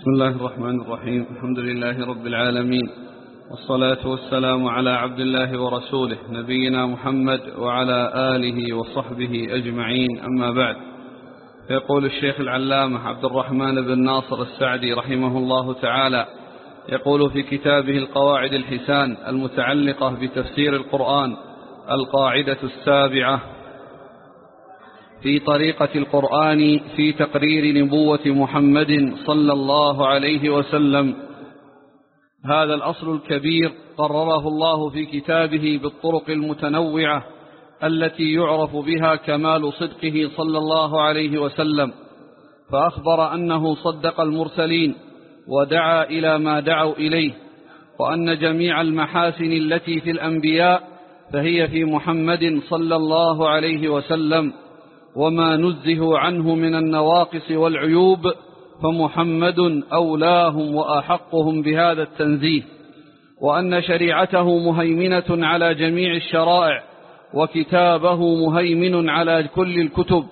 بسم الله الرحمن الرحيم. الحمد لله رب العالمين. والصلاة والسلام على عبد الله ورسوله نبينا محمد وعلى آله وصحبه أجمعين. أما بعد فيقول الشيخ العلامة عبد الرحمن بن ناصر السعدي رحمه الله تعالى يقول في كتابه القواعد الحسان المتعلقة بتفسير القرآن القاعدة السابعة في طريقة القرآن في تقرير نبوة محمد صلى الله عليه وسلم. هذا الأصل الكبير قرره الله في كتابه بالطرق المتنوعة التي يعرف بها كمال صدقه صلى الله عليه وسلم. فأخبر أنه صدق المرسلين ودعا إلى ما دعوا إليه وأن جميع المحاسن التي في الأنبياء فهي في محمد صلى الله عليه وسلم. وما نزه عنه من النواقص والعيوب فمحمد أولاهم وأحقهم بهذا التنزيه. وأن شريعته مهيمنة على جميع الشرائع وكتابه مهيمن على كل الكتب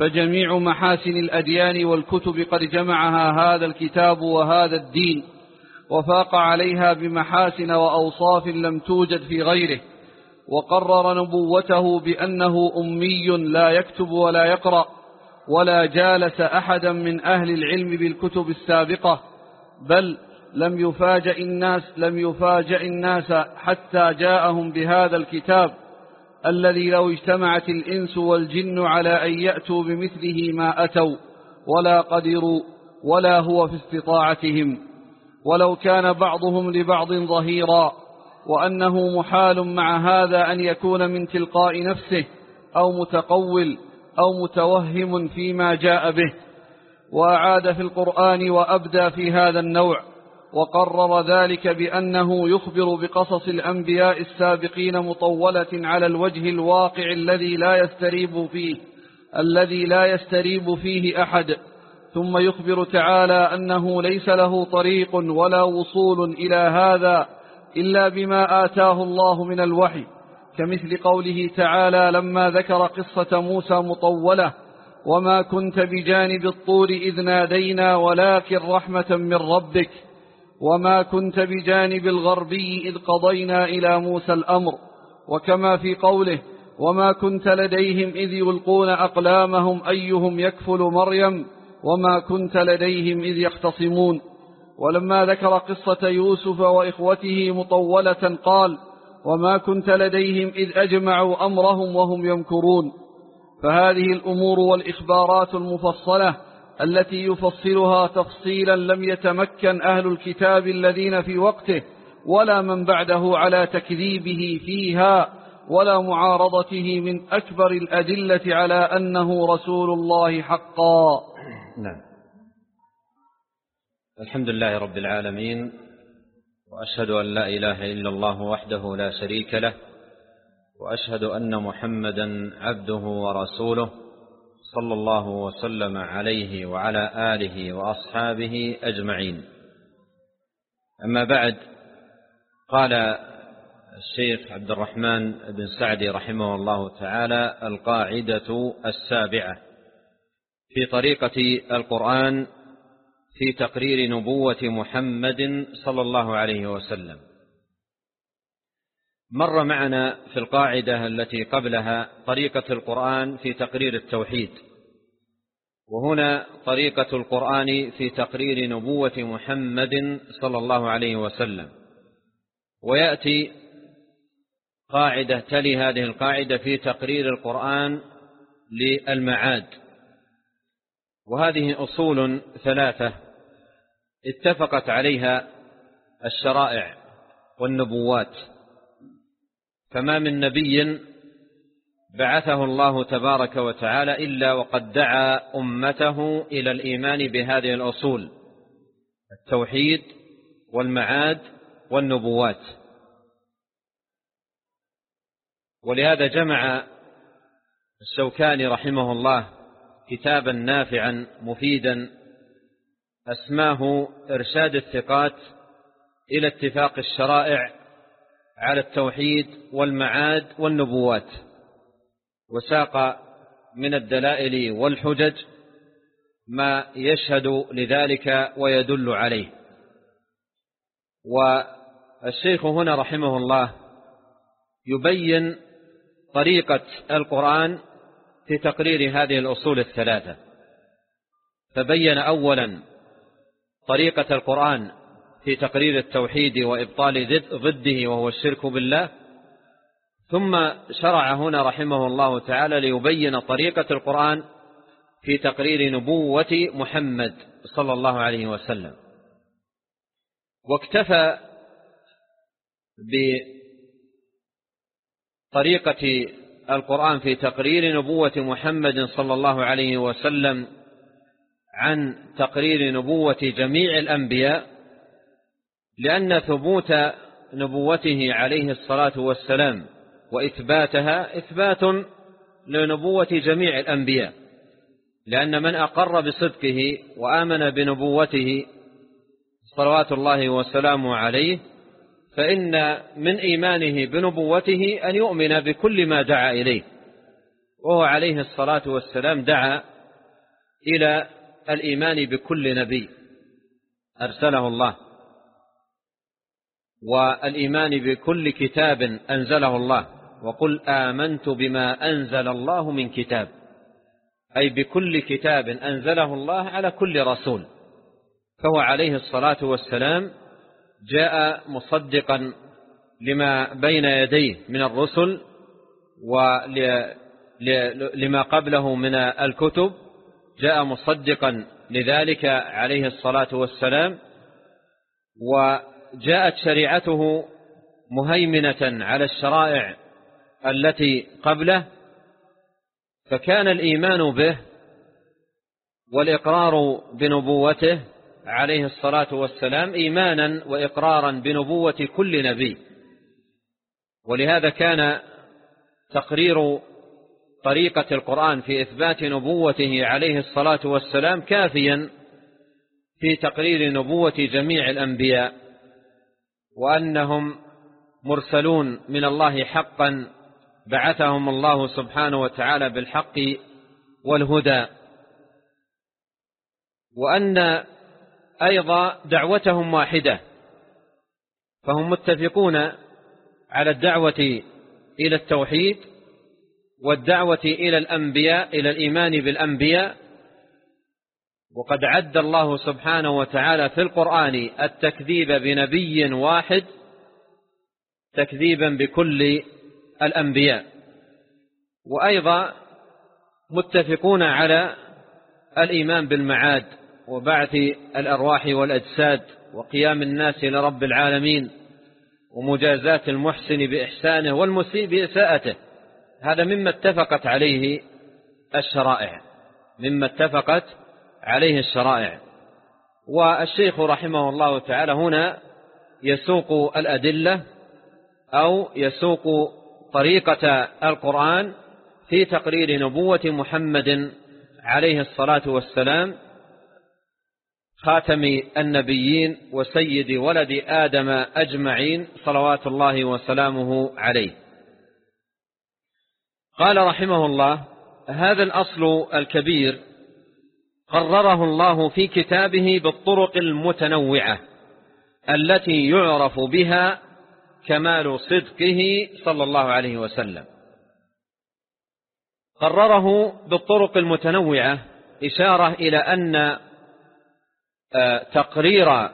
فجميع محاسن الأديان والكتب قد جمعها هذا الكتاب وهذا الدين وفاق عليها بمحاسن وأوصاف لم توجد في غيره. وقرر نبوته بأنه أمي لا يكتب ولا يقرأ ولا جالس أحدا من أهل العلم بالكتب السابقة بل لم يفاجأ الناس لم يفاجأ الناس حتى جاءهم بهذا الكتاب الذي لو اجتمعت الإنس والجن على أن يأتوا بمثله ما أتوا ولا قدروا ولا هو في استطاعتهم. ولو كان بعضهم لبعض ظهيرا وأنه محال مع هذا أن يكون من تلقاء نفسه أو متقول أو متوهم فيما جاء به. وأعاد في القرآن وأبدى في هذا النوع وقرر ذلك بأنه يخبر بقصص الأنبياء السابقين مطولة على الوجه الواقع الذي لا يستريب فيه الذي لا يستريب فيه أحد. ثم يخبر تعالى أنه ليس له طريق ولا وصول إلى هذا إلا بما آتاه الله من الوحي كمثل قوله تعالى لما ذكر قصة موسى مطولة وما كنت بجانب الطور إذ نادينا ولكن رحمة من ربك وما كنت بجانب الغربي إذ قضينا إلى موسى الأمر وكما في قوله وما كنت لديهم إذ يلقون أقلامهم أيهم يكفل مريم وما كنت لديهم إذ يختصمون ولما ذكر قصة يوسف وإخوته مطولة قال وما كنت لديهم إذ أجمعوا أمرهم وهم يمكرون. فهذه الأمور والإخبارات المفصلة التي يفصلها تفصيلا لم يتمكن أهل الكتاب الذين في وقته ولا من بعده على تكذيبه فيها ولا معارضته من أكبر الأدلة على أنه رسول الله حقا. نعم. الحمد لله رب العالمين وأشهد أن لا إله إلا الله وحده لا شريك له وأشهد أن محمدا عبده ورسوله صلى الله وسلم عليه وعلى آله وأصحابه أجمعين. أما بعد قال الشيخ عبد الرحمن بن سعدي رحمه الله تعالى القاعدة السابعة. في طريقة القرآن في تقرير نبوة محمد صلى الله عليه وسلم. مر معنا في القاعدة التي قبلها طريقة القرآن في تقرير التوحيد. وهنا طريقة القرآن في تقرير نبوة محمد صلى الله عليه وسلم. ويأتي قاعدة تلي هذه القاعدة في تقرير القرآن للمعاد. وهذه أصول ثلاثة اتفقت عليها الشرائع والنبوات. فما من نبي بعثه الله تبارك وتعالى إلا وقد دعا أمته إلى الإيمان بهذه الأصول التوحيد والمعاد والنبوات. ولهذا جمع الشوكاني رحمه الله كتابا نافعا مفيدا أسماه إرشاد الثقات إلى اتفاق الشرائع على التوحيد والمعاد والنبوات وساق من الدلائل والحجج ما يشهد لذلك ويدل عليه. والشيخ هنا رحمه الله يبين طريقة القرآن في تقرير هذه الأصول الثلاثة. فبين أولا طريقة القرآن في تقرير التوحيد وإبطال ضده وهو الشرك بالله. ثم شرع هنا رحمه الله تعالى ليبين طريقة القرآن في تقرير نبوة محمد صلى الله عليه وسلم. واكتفى بطريقة القرآن في تقرير نبوة محمد صلى الله عليه وسلم عن تقرير نبوة جميع الأنبياء لأن ثبوت نبوته عليه الصلاة والسلام وإثباتها إثبات لنبوة جميع الأنبياء. لأن من أقر بصدقه وآمن بنبوته صلوات الله وسلامه عليه فإن من إيمانه بنبوته أن يؤمن بكل ما دعا إليه. وهو عليه الصلاة والسلام دعا إلى الإيمان بكل نبي أرسله الله والإيمان بكل كتاب أنزله الله وقل آمنت بما أنزل الله من كتاب أي بكل كتاب أنزله الله على كل رسول. فهو عليه الصلاة والسلام جاء مصدقا لما بين يديه من الرسل ولما قبله من الكتب جاء مصدقا لذلك عليه الصلاة والسلام وجاءت شريعته مهيمنة على الشرائع التي قبله فكان الإيمان به والإقرار بنبوته عليه الصلاة والسلام إيمانا وإقرارا بنبوة كل نبي. ولهذا كان تقرير طريقة القرآن في إثبات نبوته عليه الصلاة والسلام كافيا في تقرير نبوة جميع الأنبياء وأنهم مرسلون من الله حقا بعثهم الله سبحانه وتعالى بالحق والهدى. وأن أيضا دعوتهم واحدة فهم متفقون على الدعوة إلى التوحيد والدعوة إلى الأنبياء إلى الإيمان بالأنبياء. وقد عد الله سبحانه وتعالى في القرآن التكذيب بنبي واحد تكذيبا بكل الأنبياء. وأيضا متفقون على الإيمان بالمعاد وبعث الأرواح والأجساد وقيام الناس لرب العالمين ومجازات المحسن بإحسانه والمسيء بإساءته. هذا مما اتفقت عليه الشرائع مما اتفقت عليه الشرائع. والشيخ رحمه الله تعالى هنا يسوق الأدلة أو يسوق طريقة القرآن في تقرير نبوة محمد عليه الصلاة والسلام خاتم النبيين وسيد ولد آدم أجمعين صلوات الله وسلامه عليه. قال رحمه الله هذا الأصل الكبير قرره الله في كتابه بالطرق المتنوعة التي يعرف بها كمال صدقه صلى الله عليه وسلم. قرره بالطرق المتنوعة إشارة إلى أن آه، تقرير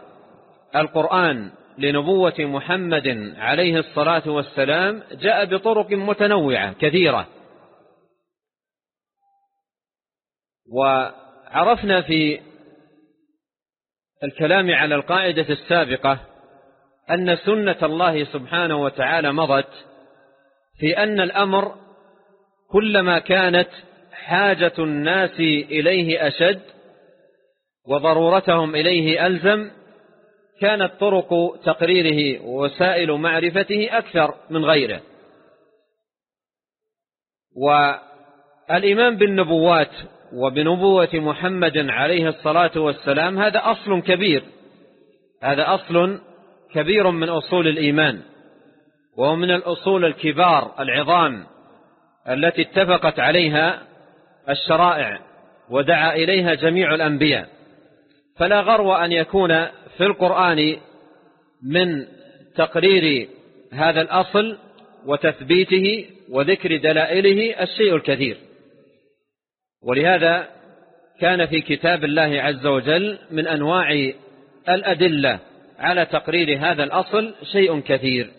القرآن لنبوة محمد عليه الصلاة والسلام جاء بطرق متنوعة كثيرة. وعرفنا في الكلام على القاعدة السابقة أن سنة الله سبحانه وتعالى مضت في أن الأمر كلما كانت حاجة الناس إليه أشد وضرورتهم إليه ألزم كانت طرق تقريره ووسائل معرفته أكثر من غيره. والإيمان بالنبوات وبنبوة محمد عليه الصلاة والسلام هذا أصل كبير. هذا أصل كبير من أصول الإيمان وهو من الأصول الكبار العظام التي اتفقت عليها الشرائع ودعا إليها جميع الأنبياء. فلا غرو أن يكون في القرآن من تقرير هذا الأصل وتثبيته وذكر دلائله الشيء الكثير. ولهذا كان في كتاب الله عز وجل من أنواع الأدلة على تقرير هذا الأصل شيء كثير.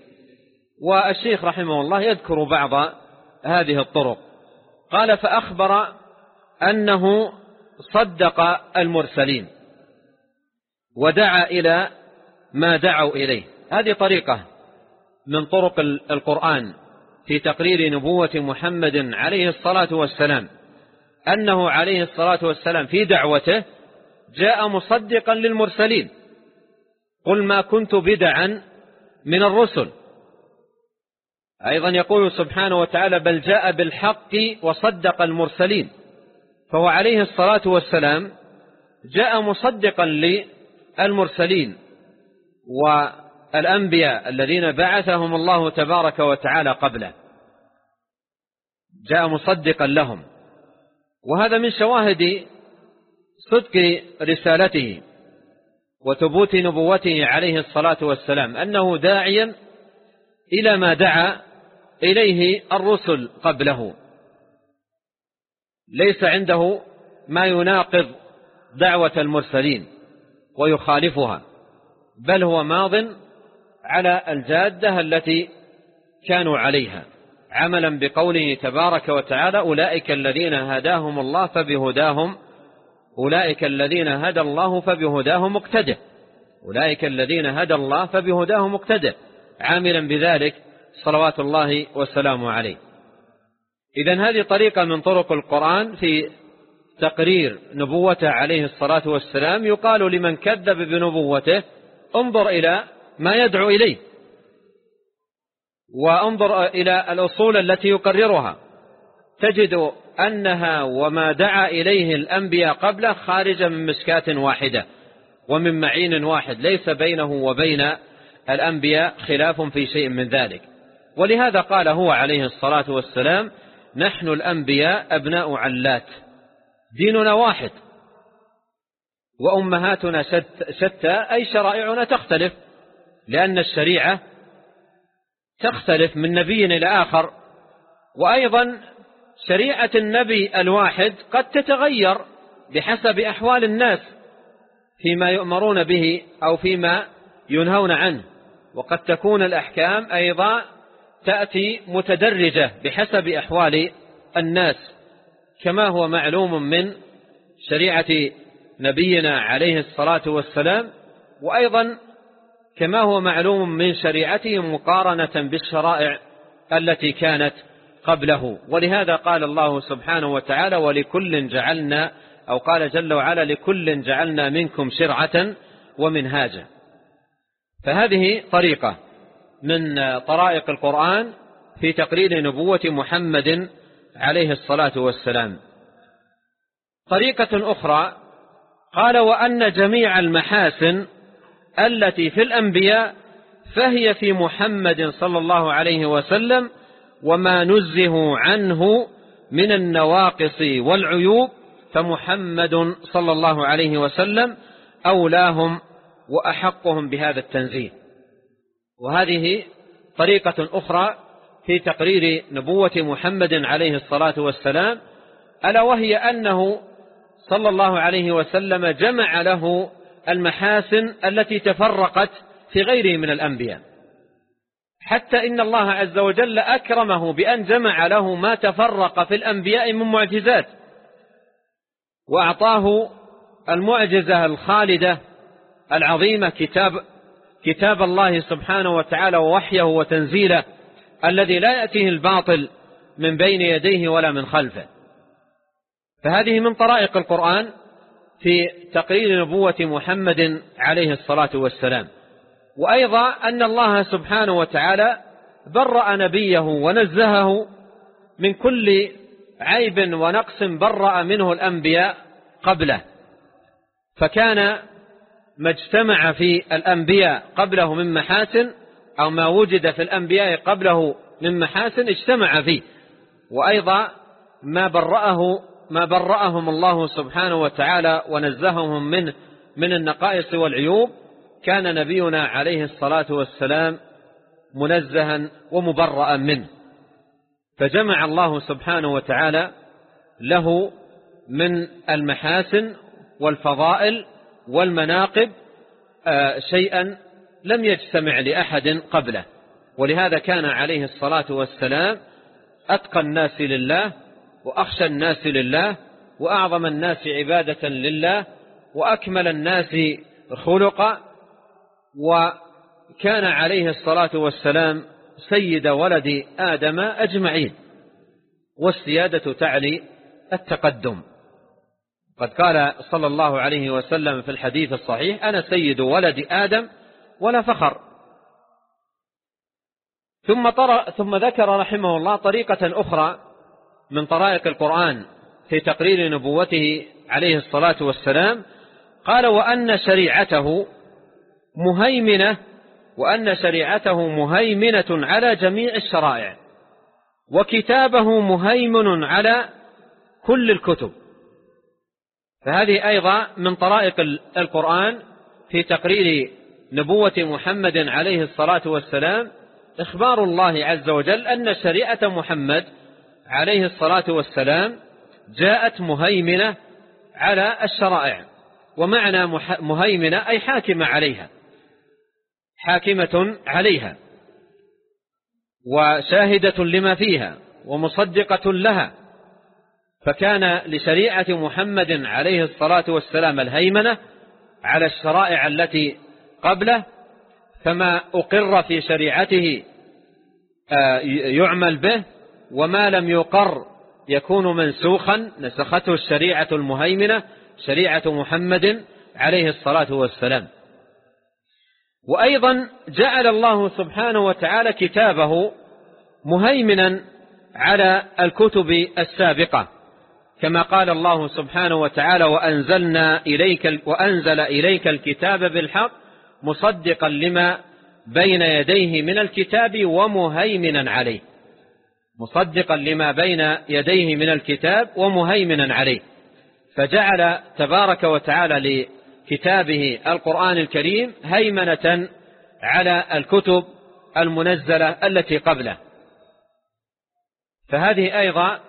والشيخ رحمه الله يذكر بعض هذه الطرق. قال فأخبر أنه صدق المرسلين ودعا إلى ما دعوا إليه. هذه طريقة من طرق القرآن في تقرير نبوة محمد عليه الصلاة والسلام. أنه عليه الصلاة والسلام في دعوته جاء مصدقا للمرسلين. قل ما كنت بدعا من الرسل. أيضا يقول سبحانه وتعالى بل جاء بالحق وصدق المرسلين. فهو عليه الصلاة والسلام جاء مصدقا للمرسلين. والأنبياء الذين بعثهم الله تبارك وتعالى قبله جاء مصدقا لهم. وهذا من شواهد صدق رسالته وثبوت نبوته عليه الصلاة والسلام أنه داعيا إلى ما دعا إليه الرسل قبله. ليس عنده ما يناقض دعوة المرسلين ويخالفها بل هو ماض على الجادة التي كانوا عليها. عملا بقوله تبارك وتعالى أولئك الذين هداهم الله فبهداهم أولئك الذين هدى الله فبهداه مقتدى أولئك الذين هدى الله فبهداه مقتدى عاملا بذلك صلوات الله وسلامه عليه. إذا هذه طريقة من طرق القرآن في تقرير نبوته عليه الصلاة والسلام يقال لمن كذب بنبوته انظر إلى ما يدعو إليه. وانظر إلى الأصول التي يقررها. تجد أنها وما دعا إليه الأنبياء قبله خارجة من مسكاة واحدة ومن معين واحد ليس بينه وبين الأنبياء خلاف في شيء من ذلك. ولهذا قال هو عليه الصلاة والسلام نحن الأنبياء أبناء علات ديننا واحد وأمهاتنا شتى أي شرائعنا تختلف لأن الشريعة تختلف من نبي إلى آخر. وأيضا شريعة النبي الواحد قد تتغير بحسب أحوال الناس فيما يؤمرون به أو فيما ينهون عنه. وقد تكون الأحكام أيضا تأتي متدرجة بحسب أحوال الناس كما هو معلوم من شريعة نبينا عليه الصلاة والسلام. وأيضا كما هو معلوم من شريعتهم مقارنة بالشرائع التي كانت قبله. ولهذا قال الله سبحانه وتعالى ولكل جعلنا أو قال جل وعلا لكل جعلنا منكم شرعة ومنهاجا. فهذه طريقة من طرائق القرآن في تقرير نبوة محمد عليه الصلاة والسلام. طريقة أخرى قال وأن جميع المحاسن التي في الأنبياء فهي في محمد صلى الله عليه وسلم وما نزه عنه من النواقص والعيوب فمحمد صلى الله عليه وسلم أولاهم وأحقهم بهذا التنزيه. وهذه طريقة أخرى في تقرير نبوة محمد عليه الصلاة والسلام ألا وهي أنه صلى الله عليه وسلم جمع له المحاسن التي تفرقت في غيره من الأنبياء. حتى إن الله عز وجل أكرمه بأن جمع له ما تفرق في الأنبياء من معجزات وأعطاه المعجزة الخالدة العظيمة كتاب كتاب الله سبحانه وتعالى ووحيه وتنزيله الذي لا يأتيه الباطل من بين يديه ولا من خلفه. فهذه من طرائق القرآن في تقرير نبوة محمد عليه الصلاة والسلام. وأيضا أن الله سبحانه وتعالى برأ نبيه ونزهه من كل عيب ونقص برأ منه الأنبياء قبله. فكان ما اجتمع في الأنبياء قبله من محاسن أو ما وجد في الأنبياء قبله من محاسن اجتمع فيه. وأيضا ما برأه ما برأهم الله سبحانه وتعالى ونزههم من من النقائص والعيوب كان نبينا عليه الصلاة والسلام منزها ومبرأ منه. فجمع الله سبحانه وتعالى له من المحاسن والفضائل والمناقب آه، شيئا لم يجتمع لأحد قبله. ولهذا كان عليه الصلاة والسلام أتقى الناس لله وأخشى الناس لله وأعظم الناس عبادة لله وأكمل الناس خلقا وكان عليه الصلاة والسلام سيد ولد آدم أجمعين والسيادة تعلي التقدم. قد قال صلى الله عليه وسلم في الحديث الصحيح أنا سيد ولد آدم ولا فخر. ثم, ثم ذكر رحمه الله طريقة أخرى من طرائق القرآن في تقرير نبوته عليه الصلاة والسلام قال وأن شريعته مهيمنة وأن شريعته مهيمنة على جميع الشرائع وكتابه مهيمن على كل الكتب. فهذه أيضا من طرائق القرآن في تقرير نبوة محمد عليه الصلاة والسلام إخبار الله عز وجل أن شريعة محمد عليه الصلاة والسلام جاءت مهيمنة على الشرائع ومعنى مهيمنة أي حاكمة عليها حاكمة عليها وشاهدة لما فيها ومصدقة لها. فكان لشريعة محمد عليه الصلاة والسلام الهيمنة على الشرائع التي قبله فما أقر في شريعته آه، يعمل به وما لم يقر يكون منسوخا نسخته الشريعة المهيمنة شريعة محمد عليه الصلاة والسلام. وأيضا جعل الله سبحانه وتعالى كتابه مهيمنا على الكتب السابقة كما قال الله سبحانه وتعالى وأنزلنا إليك وأنزل إليك الكتاب بالحق مصدقا لما بين يديه من الكتاب ومهيمنا عليه. مصدقا لما بين يديه من الكتاب ومهيمنا عليه. فجعل تبارك وتعالى لكتابه القرآن الكريم هيمنة على الكتب المنزلة التي قبله. فهذه أيضا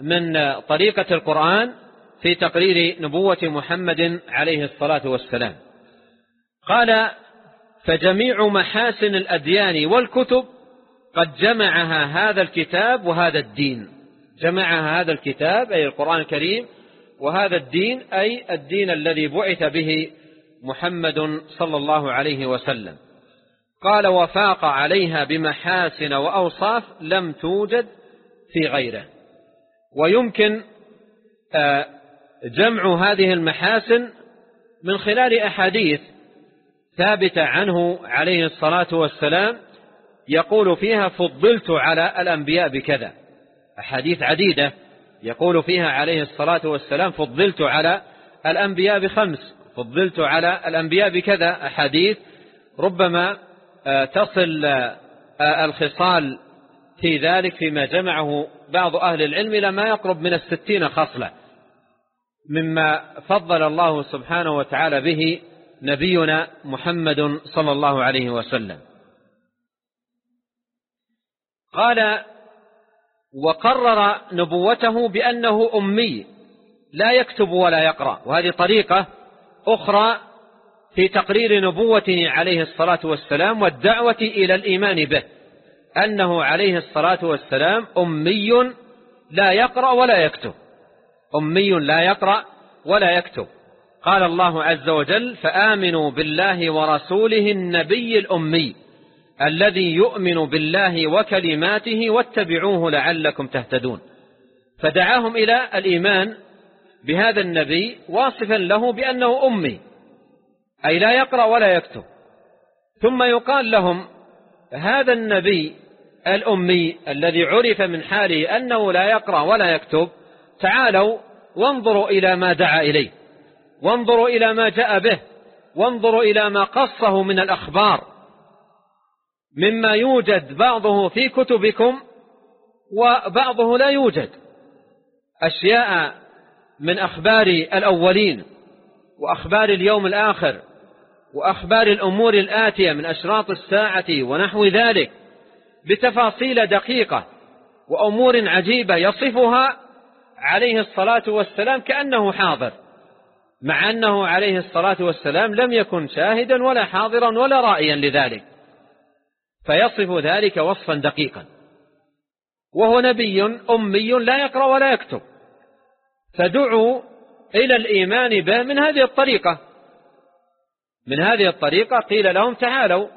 من طريقة القرآن في تقرير نبوة محمد عليه الصلاة والسلام. قال فجميع محاسن الأديان والكتب قد جمعها هذا الكتاب وهذا الدين. جمعها هذا الكتاب أي القرآن الكريم وهذا الدين أي الدين الذي بعث به محمد صلى الله عليه وسلم. قال وفاق عليها بمحاسن وأوصاف لم توجد في غيره. ويمكن آه، جمع هذه المحاسن من خلال أحاديث ثابتة عنه عليه الصلاة والسلام يقول فيها فضلت على الأنبياء بكذا. أحاديث عديدة يقول فيها عليه الصلاة والسلام فضلت على الأنبياء بخمس فضلت على الأنبياء بكذا. أحاديث ربما آه، تصل آه، الخصال في ذلك فيما جمعه بعض أهل العلم إلى ما يقرب من الستين خصلة مما فضل الله سبحانه وتعالى به نبينا محمد صلى الله عليه وسلم. قال وقرر نبوته بأنه أمي لا يكتب ولا يقرأ. وهذه طريقة أخرى في تقرير نبوته عليه الصلاة والسلام والدعوة إلى الإيمان به أنه عليه الصلاة والسلام أمي لا يقرأ ولا يكتب. أمي لا يقرأ ولا يكتب. قال الله عز وجل فآمنوا بالله ورسوله النبي الأمي. الذي يؤمن بالله وكلماته واتبعوه لعلكم تهتدون. فدعاهم إلى الإيمان بهذا النبي واصفا له بأنه أمي أي لا يقرأ ولا يكتب. ثم يقال لهم هذا النبي الأمي الذي عرف من حاله أنه لا يقرأ ولا يكتب تعالوا وانظروا إلى ما دعا إليه وانظروا إلى ما جاء به وانظروا إلى ما قصه من الأخبار. مما يوجد بعضه في كتبكم وبعضه لا يوجد. أشياء من أخبار الأولين وأخبار اليوم الآخر وأخبار الأمور الآتية من أشراط الساعة ونحو ذلك بتفاصيل دقيقة وأمور عجيبة يصفها عليه الصلاة والسلام كأنه حاضر مع أنه عليه الصلاة والسلام لم يكن شاهدا ولا حاضرا ولا رائيا لذلك. فيصف ذلك وصفا دقيقا. وهو نبي أمي لا يقرأ ولا يكتب. فدعوا إلى الإيمان به من هذه الطريقة. من هذه الطريقة قيل لهم تعالوا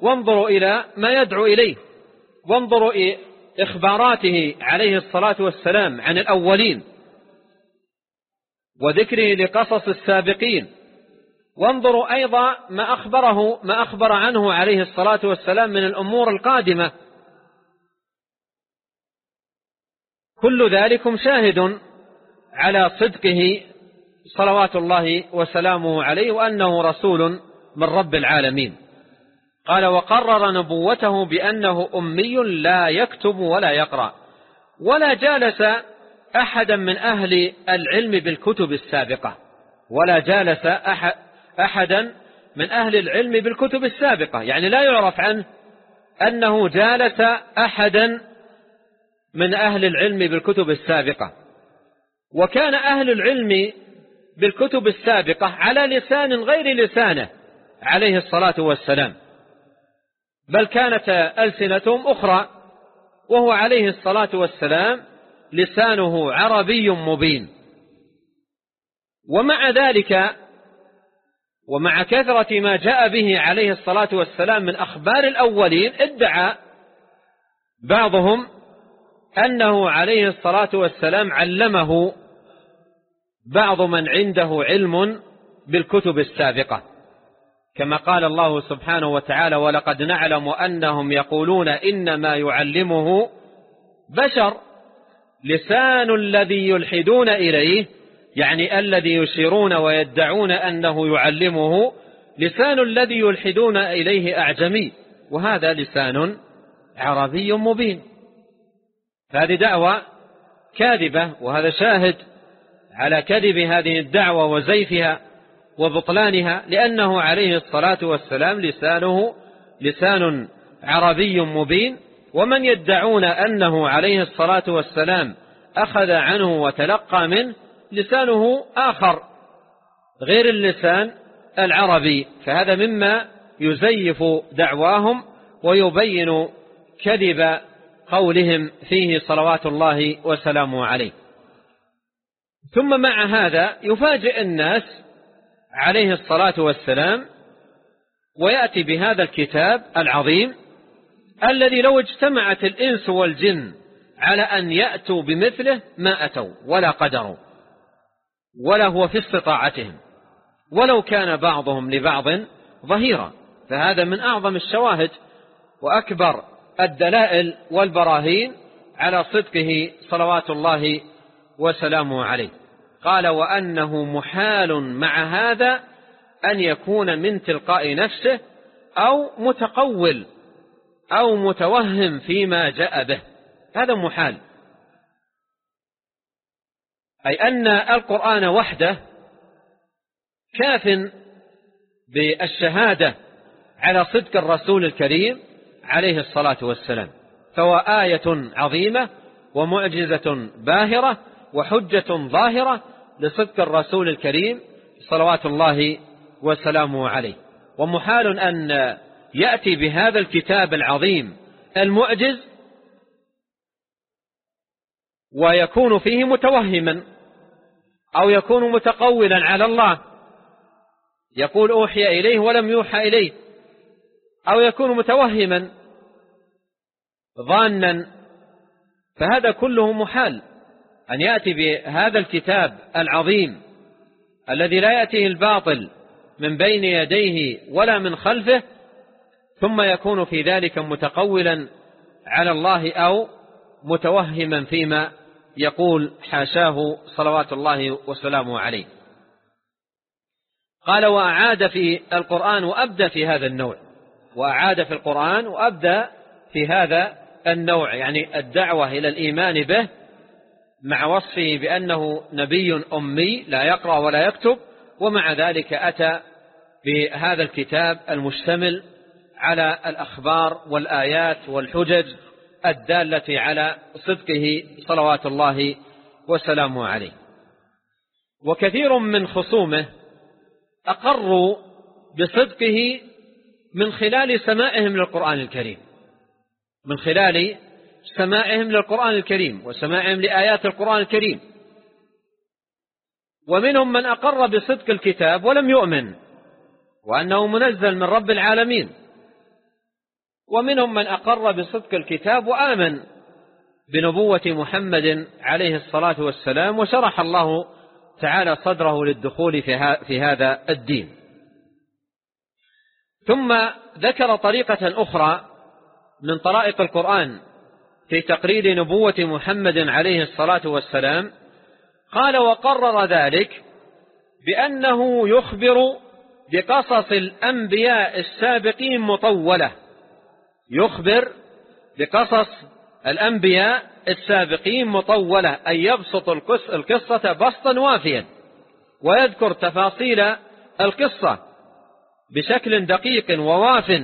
وانظروا إلى ما يدعو إليه. وانظروا إخباراته عليه الصلاة والسلام عن الأولين. وذكره لقصص السابقين. وانظروا أيضا ما أخبره ما أخبر عنه عليه الصلاة والسلام من الأمور القادمة. كل ذلكم شاهد على صدقه صلوات الله وسلامه عليه وأنه رسول من رب العالمين. قال وقرر نبوته بأنه أمي لا يكتب ولا يقرأ ولا جالس أحدا من أهل العلم بالكتب السابقة ولا جالس أحدا من أهل العلم بالكتب السابقة. يعني لا يعرف عنه أنه جالس أحدا من أهل العلم بالكتب السابقة. وكان أهل العلم بالكتب السابقة على لسان غير لسانه عليه الصلاة والسلام. بل كانت ألسنتهم أخرى وهو عليه الصلاة والسلام لسانه عربي مبين. ومع ذلك ومع كثرة ما جاء به عليه الصلاة والسلام من أخبار الأولين ادعى بعضهم أنه عليه الصلاة والسلام علمه بعض من عنده علم بالكتب السابقة. كما قال الله سبحانه وتعالى ولقد نعلم أنهم يقولون إنما يعلمه بشر لسان الذي يلحدون إليه يعني الذي يشيرون ويدعون أنه يعلمه لسان الذي يلحدون إليه أعجمي وهذا لسان عربي مبين. هذه دعوة كاذبة وهذا شاهد على كذب هذه الدعوة وزيفها وبطلانها لأنه عليه الصلاة والسلام لسانه لسان عربي مبين. ومن يدعون أنه عليه الصلاة والسلام أخذ عنه وتلقى منه لسانه آخر غير اللسان العربي فهذا مما يزيف دعواهم ويبين كذب قولهم فيه صلوات الله وسلامه عليه. ثم مع هذا يفاجئ الناس عليه الصلاة والسلام ويأتي بهذا الكتاب العظيم الذي لو اجتمعت الإنس والجن على أن يأتوا بمثله ما أتوا ولا قدروا. ولا هو في استطاعتهم. ولو كان بعضهم لبعض ظهيرا. فهذا من أعظم الشواهد وأكبر الدلائل والبراهين على صدقه صلوات الله وسلامه عليه. قال وأنه محال مع هذا أن يكون من تلقاء نفسه أو متقول أو متوهم فيما جاء به. هذا محال. أي أن القرآن وحده كاف بالشهادة على صدق الرسول الكريم عليه الصلاة والسلام فهو آية عظيمة ومعجزة باهرة وحجة ظاهرة لصدق الرسول الكريم صلوات الله وسلامه عليه. ومحال أن يأتي بهذا الكتاب العظيم المعجز ويكون فيه متوهما أو يكون متقولا على الله. يقول أوحي إليه ولم يوحى إليه. أو يكون متوهما ظانا فهذا كله محال. أن يأتي بهذا الكتاب العظيم الذي لا يأتيه الباطل من بين يديه ولا من خلفه ثم يكون في ذلك متقولا على الله أو متوهما فيما يقول حاشاه صلوات الله وسلامه عليه. قال وأعاد في القرآن وأبدى في هذا النوع. وأعاد في القرآن وأبدى في هذا النوع يعني الدعوة إلى الإيمان به مع وصفه بأنه نبي أمي لا يقرأ ولا يكتب ومع ذلك أتى بهذا الكتاب المشتمل على الأخبار والآيات والحجج الدالة على صدقه صلوات الله وسلامه عليه. وكثير من خصومه أقروا بصدقه من خلال سمائهم للقرآن الكريم. من خلال سمائهم للقرآن الكريم وسمائهم لآيات القرآن الكريم. ومنهم من أقر بصدق الكتاب ولم يؤمن وأنه منزل من رب العالمين. ومنهم من أقر بصدق الكتاب وآمن بنبوة محمد عليه الصلاة والسلام وشرح الله تعالى صدره للدخول في هذا الدين. ثم ذكر طريقة أخرى من طرائق القرآن في تقرير نبوة محمد عليه الصلاة والسلام قال وقرر ذلك بأنه يخبر بقصص الأنبياء السابقين مطولة يخبر بقصص الأنبياء السابقين مطولة أن يبسط القصة بسطا وافيا ويذكر تفاصيل القصة بشكل دقيق وواف.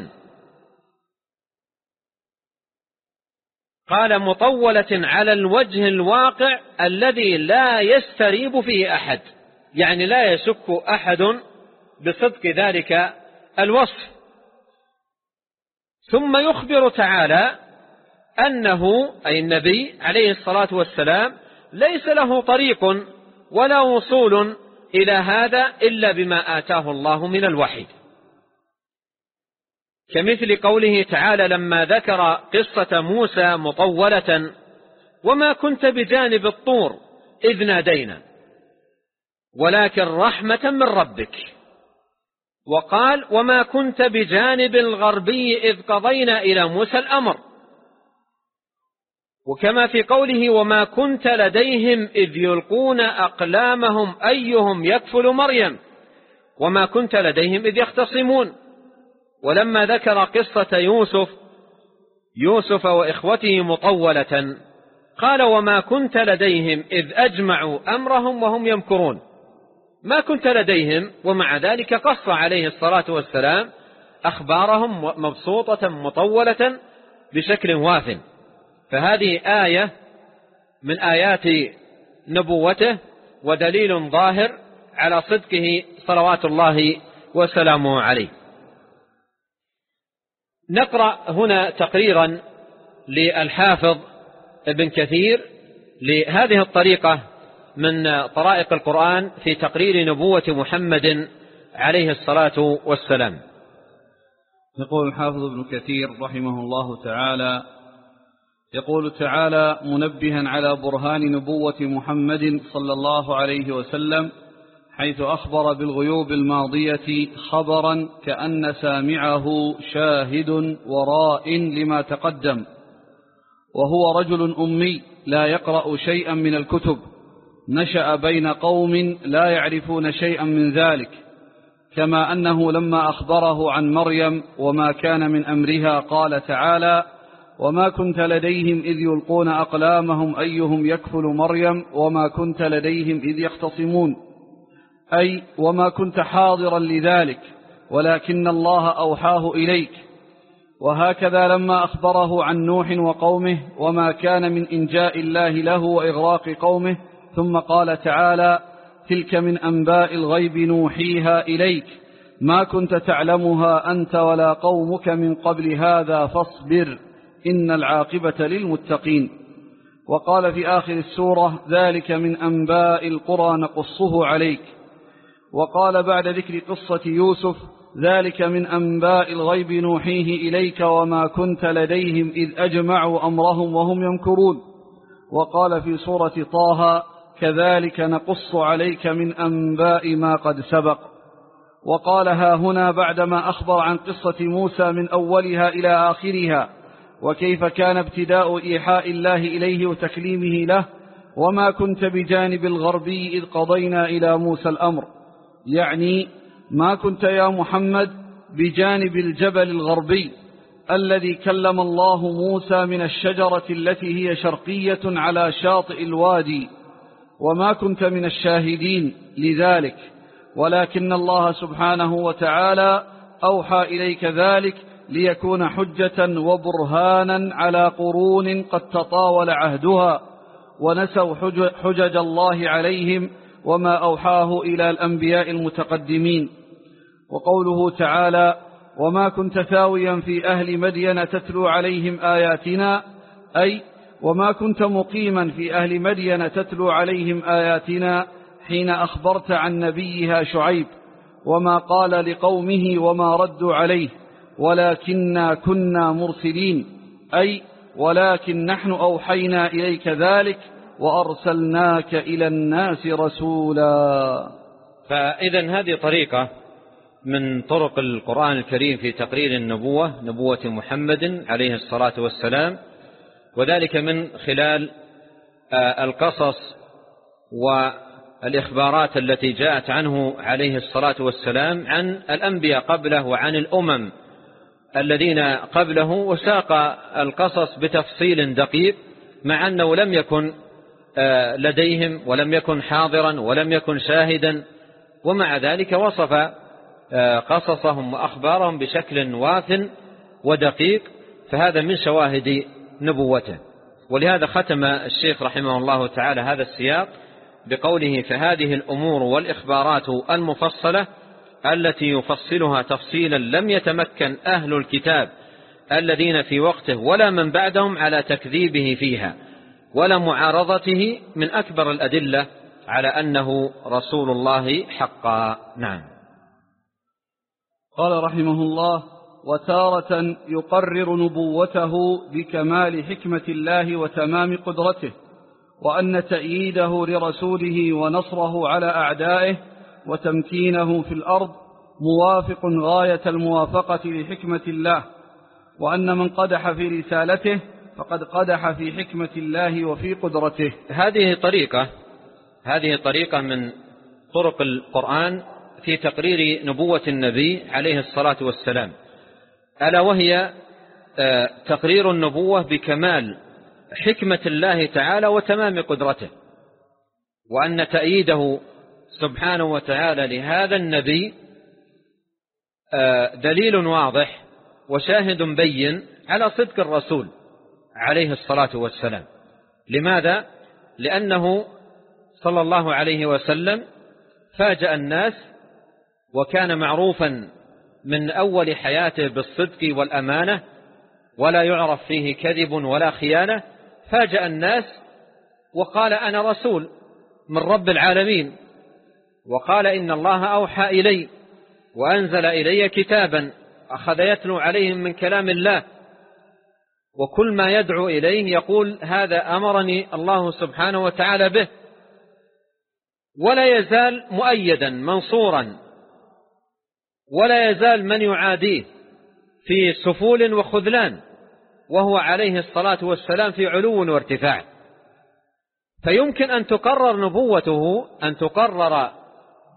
قال مطولة على الوجه الواقع الذي لا يستريب فيه أحد يعني لا يشك أحد بصدق ذلك الوصف. ثم يخبر تعالى أنه أي النبي عليه الصلاة والسلام ليس له طريق ولا وصول إلى هذا إلا بما آتاه الله من الوحي. كمثل قوله تعالى لما ذكر قصة موسى مطولة وما كنت بجانب الطور إذ نادينا ولكن رحمة من ربك وقال وما كنت بجانب الغربي إذ قضينا إلى موسى الأمر. وكما في قوله وما كنت لديهم إذ يلقون أقلامهم أيهم يكفل مريم. وما كنت لديهم إذ يختصمون. ولما ذكر قصة يوسف يوسف وإخوته مطولة قال وما كنت لديهم إذ أجمعوا أمرهم وهم يمكرون. ما كنت لديهم ومع ذلك قص عليه الصلاة والسلام أخبارهم مبسوطة مطولة بشكل واف. فهذه آية من آيات نبوته ودليل ظاهر على صدقه صلوات الله وسلامه عليه. نقرأ هنا تقريرا للحافظ ابن كثير لهذه الطريقة من طرائق القرآن في تقرير نبوة محمد عليه الصلاة والسلام. يقول الحافظ ابن كثير رحمه الله تعالى يقول تعالى منبها على برهان نبوة محمد صلى الله عليه وسلم حيث أخبر بالغيوب الماضية خبرا كأن سامعه شاهد وراء لما تقدم وهو رجل أمي لا يقرأ شيئا من الكتب. نشأ بين قوم لا يعرفون شيئا من ذلك كما أنه لما أخبره عن مريم وما كان من أمرها قال تعالى وما كنت لديهم إذ يلقون أقلامهم أيهم يكفل مريم وما كنت لديهم إذ يختصمون أي وما كنت حاضرا لذلك ولكن الله أوحاه إليك. وهكذا لما أخبره عن نوح وقومه وما كان من إنجاء الله له وإغراق قومه ثم قال تعالى تلك من أنباء الغيب نوحيها إليك. ما كنت تعلمها أنت ولا قومك من قبل هذا فاصبر إن العاقبة للمتقين. وقال في آخر السورة ذلك من أنباء القرى نقصه عليك. وقال بعد ذكر قصة يوسف ذلك من أنباء الغيب نوحيه إليك وما كنت لديهم إذ أجمعوا أمرهم وهم يمكرون. وقال في سورة طه كذلك نقص عليك من أنباء ما قد سبق. وقالها هنا بعدما أخبر عن قصة موسى من أولها إلى آخرها وكيف كان ابتداء إيحاء الله إليه وتكليمه له وما كنت بجانب الغربي إذ قضينا إلى موسى الأمر. يعني ما كنت يا محمد بجانب الجبل الغربي الذي كلم الله موسى من الشجرة التي هي شرقية على شاطئ الوادي. وما كنت من الشاهدين لذلك ولكن الله سبحانه وتعالى أوحى إليك ذلك ليكون حجة وبرهانا على قرون قد تطاول عهدها ونسوا حجج الله عليهم وما أوحاه إلى الأنبياء المتقدمين. وقوله تعالى وما كنت ثاويا في أهل مدين تتلو عليهم آياتنا أي وما كنت مقيما في أهل مدين تتلو عليهم آياتنا حين أخبرت عن نبيها شعيب وما قال لقومه وما ردوا عليه ولكنا كنا مرسلين أي ولكن نحن أوحينا إليك ذلك وأرسلناك إلى الناس رسولا. فإذا هذه طريقة من طرق القرآن الكريم في تقرير النبوة نبوة محمد عليه الصلاة والسلام وذلك من خلال آه، القصص والإخبارات التي جاءت عنه عليه الصلاة والسلام عن الأنبياء قبله وعن الأمم الذين قبله وساق القصص بتفصيل دقيق مع أنه لم يكن آه، لديهم ولم يكن حاضرا ولم يكن شاهدا ومع ذلك وصف آه، قصصهم وأخبارهم بشكل واث ودقيق فهذا من شواهد نبوته. ولهذا ختم الشيخ رحمه الله تعالى هذا السياق بقوله فهذه الأمور والإخبارات المفصلة التي يفصلها تفصيلا لم يتمكن أهل الكتاب الذين في وقته ولا من بعدهم على تكذيبه فيها ولا معارضته من أكبر الأدلة على أنه رسول الله حقا. نعم. قال رحمه الله وتارة يقرر نبوته بكمال حكمة الله وتمام قدرته وأن تأييده لرسوله ونصره على أعدائه وتمكينه في الأرض موافق غاية الموافقة لحكمة الله. وأن من قدح في رسالته فقد قدح في حكمة الله وفي قدرته. هذه طريقة هذه طريقة من طرق القرآن في تقرير نبوة النبي عليه الصلاة والسلام. ألا وهي آه، تقرير النبوة بكمال حكمة الله تعالى وتمام قدرته وأن تأييده سبحانه وتعالى لهذا النبي آه، دليل واضح وشاهد بين على صدق الرسول عليه الصلاة والسلام لماذا؟ لأنه صلى الله عليه وسلم فاجأ الناس وكان معروفا من أول حياته بالصدق والأمانة ولا يعرف فيه كذب ولا خيانة فاجأ الناس وقال أنا رسول من رب العالمين وقال إن الله أوحى إلي وأنزل إلي كتابا أخذ يتلو عليهم من كلام الله وكل ما يدعو إليه يقول هذا أمرني الله سبحانه وتعالى به ولا يزال مؤيدا منصورا. ولا يزال من يعاديه في سفول وخذلان وهو عليه الصلاة والسلام في علو وارتفاع. فيمكن أن تقرر نبوته أن تقرر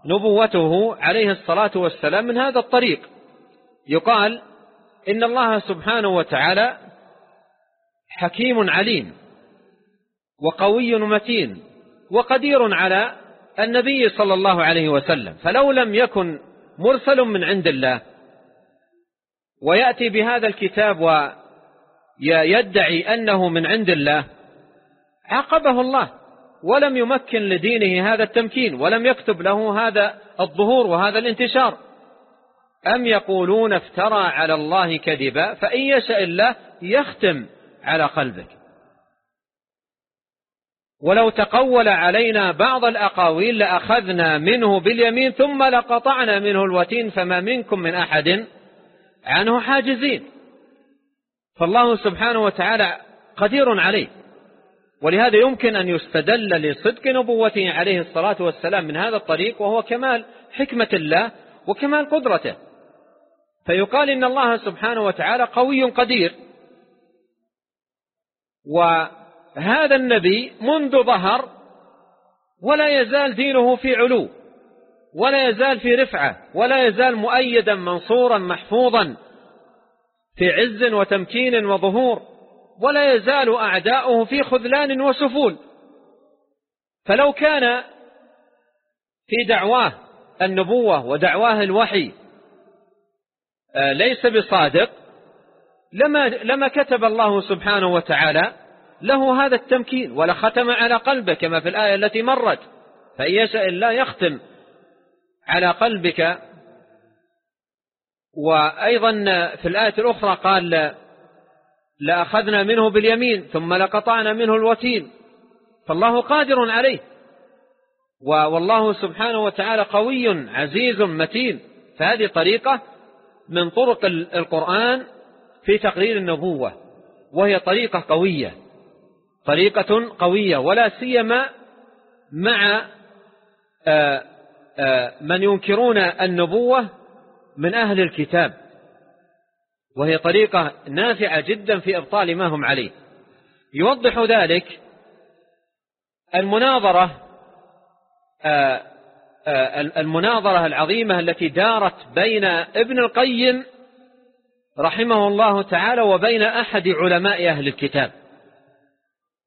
نبوته عليه الصلاة والسلام من هذا الطريق. يقال إن الله سبحانه وتعالى حكيم عليم وقوي متين وقدير على النبي صلى الله عليه وسلم. فلو لم يكن مرسل من عند الله. ويأتي بهذا الكتاب ويدعي أنه من عند الله. عاقبه الله ولم يمكن لدينه هذا التمكين ولم يكتب له هذا الظهور وهذا الانتشار. أم يقولون افترى على الله كذبا فإن يشاء الله يختم على قلبك. ولو تقول علينا بعض الأقاويل لأخذنا منه باليمين ثم لقطعنا منه الوتين فما منكم من أحد عنه حاجزين. فالله سبحانه وتعالى قدير عليه. ولهذا يمكن أن يستدل لصدق نبوته عليه الصلاة والسلام من هذا الطريق وهو كمال حكمة الله وكمال قدرته. فيقال إن الله سبحانه وتعالى قوي قدير. هذا النبي منذ ظهر ولا يزال دينه في علو ولا يزال في رفعة ولا يزال مؤيدا منصورا محفوظا في عز وتمكين وظهور ولا يزال أعداؤه في خذلان وسفول. فلو كان في دعواه النبوة ودعواه الوحي آه، ليس بصادق لما, لما كتب الله سبحانه وتعالى له هذا التمكين ولختم على قلبه كما في الآية التي مرت. فإن يشاء الله يختم على قلبك. وأيضا في الآية الأخرى قال لأخذنا منه باليمين ثم لقطعنا منه الوتين. فالله قادر عليه. والله سبحانه وتعالى قوي عزيز متين. فهذه طريقة من طرق القرآن في تقرير النبوة. وهي طريقة قوية. طريقة قوية ولا سيما مع آه، آه، من ينكرون النبوة من أهل الكتاب. وهي طريقة نافعة جدا في إبطال ما هم عليه. يوضح ذلك المناظرة آه، المناظرة العظيمة التي دارت بين ابن القيم رحمه الله تعالى وبين أحد علماء أهل الكتاب.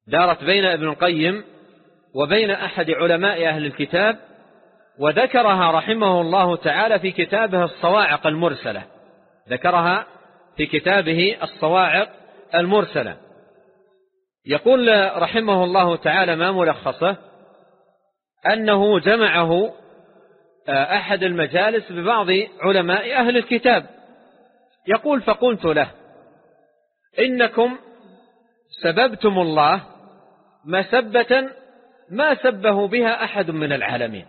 دارت بين ابن القيم وبين أحد علماء أهل الكتاب وذكرها رحمه الله تعالى في كتابه الصواعق المرسلة. ذكرها في كتابه الصواعق المرسلة. يقول رحمه الله تعالى ما ملخصه؟ أنه جمعه آه، أحد المجالس ببعض علماء أهل الكتاب. يقول فقلت له إنكم سببتم الله مسبة ما سبه بها أحد من العالمين.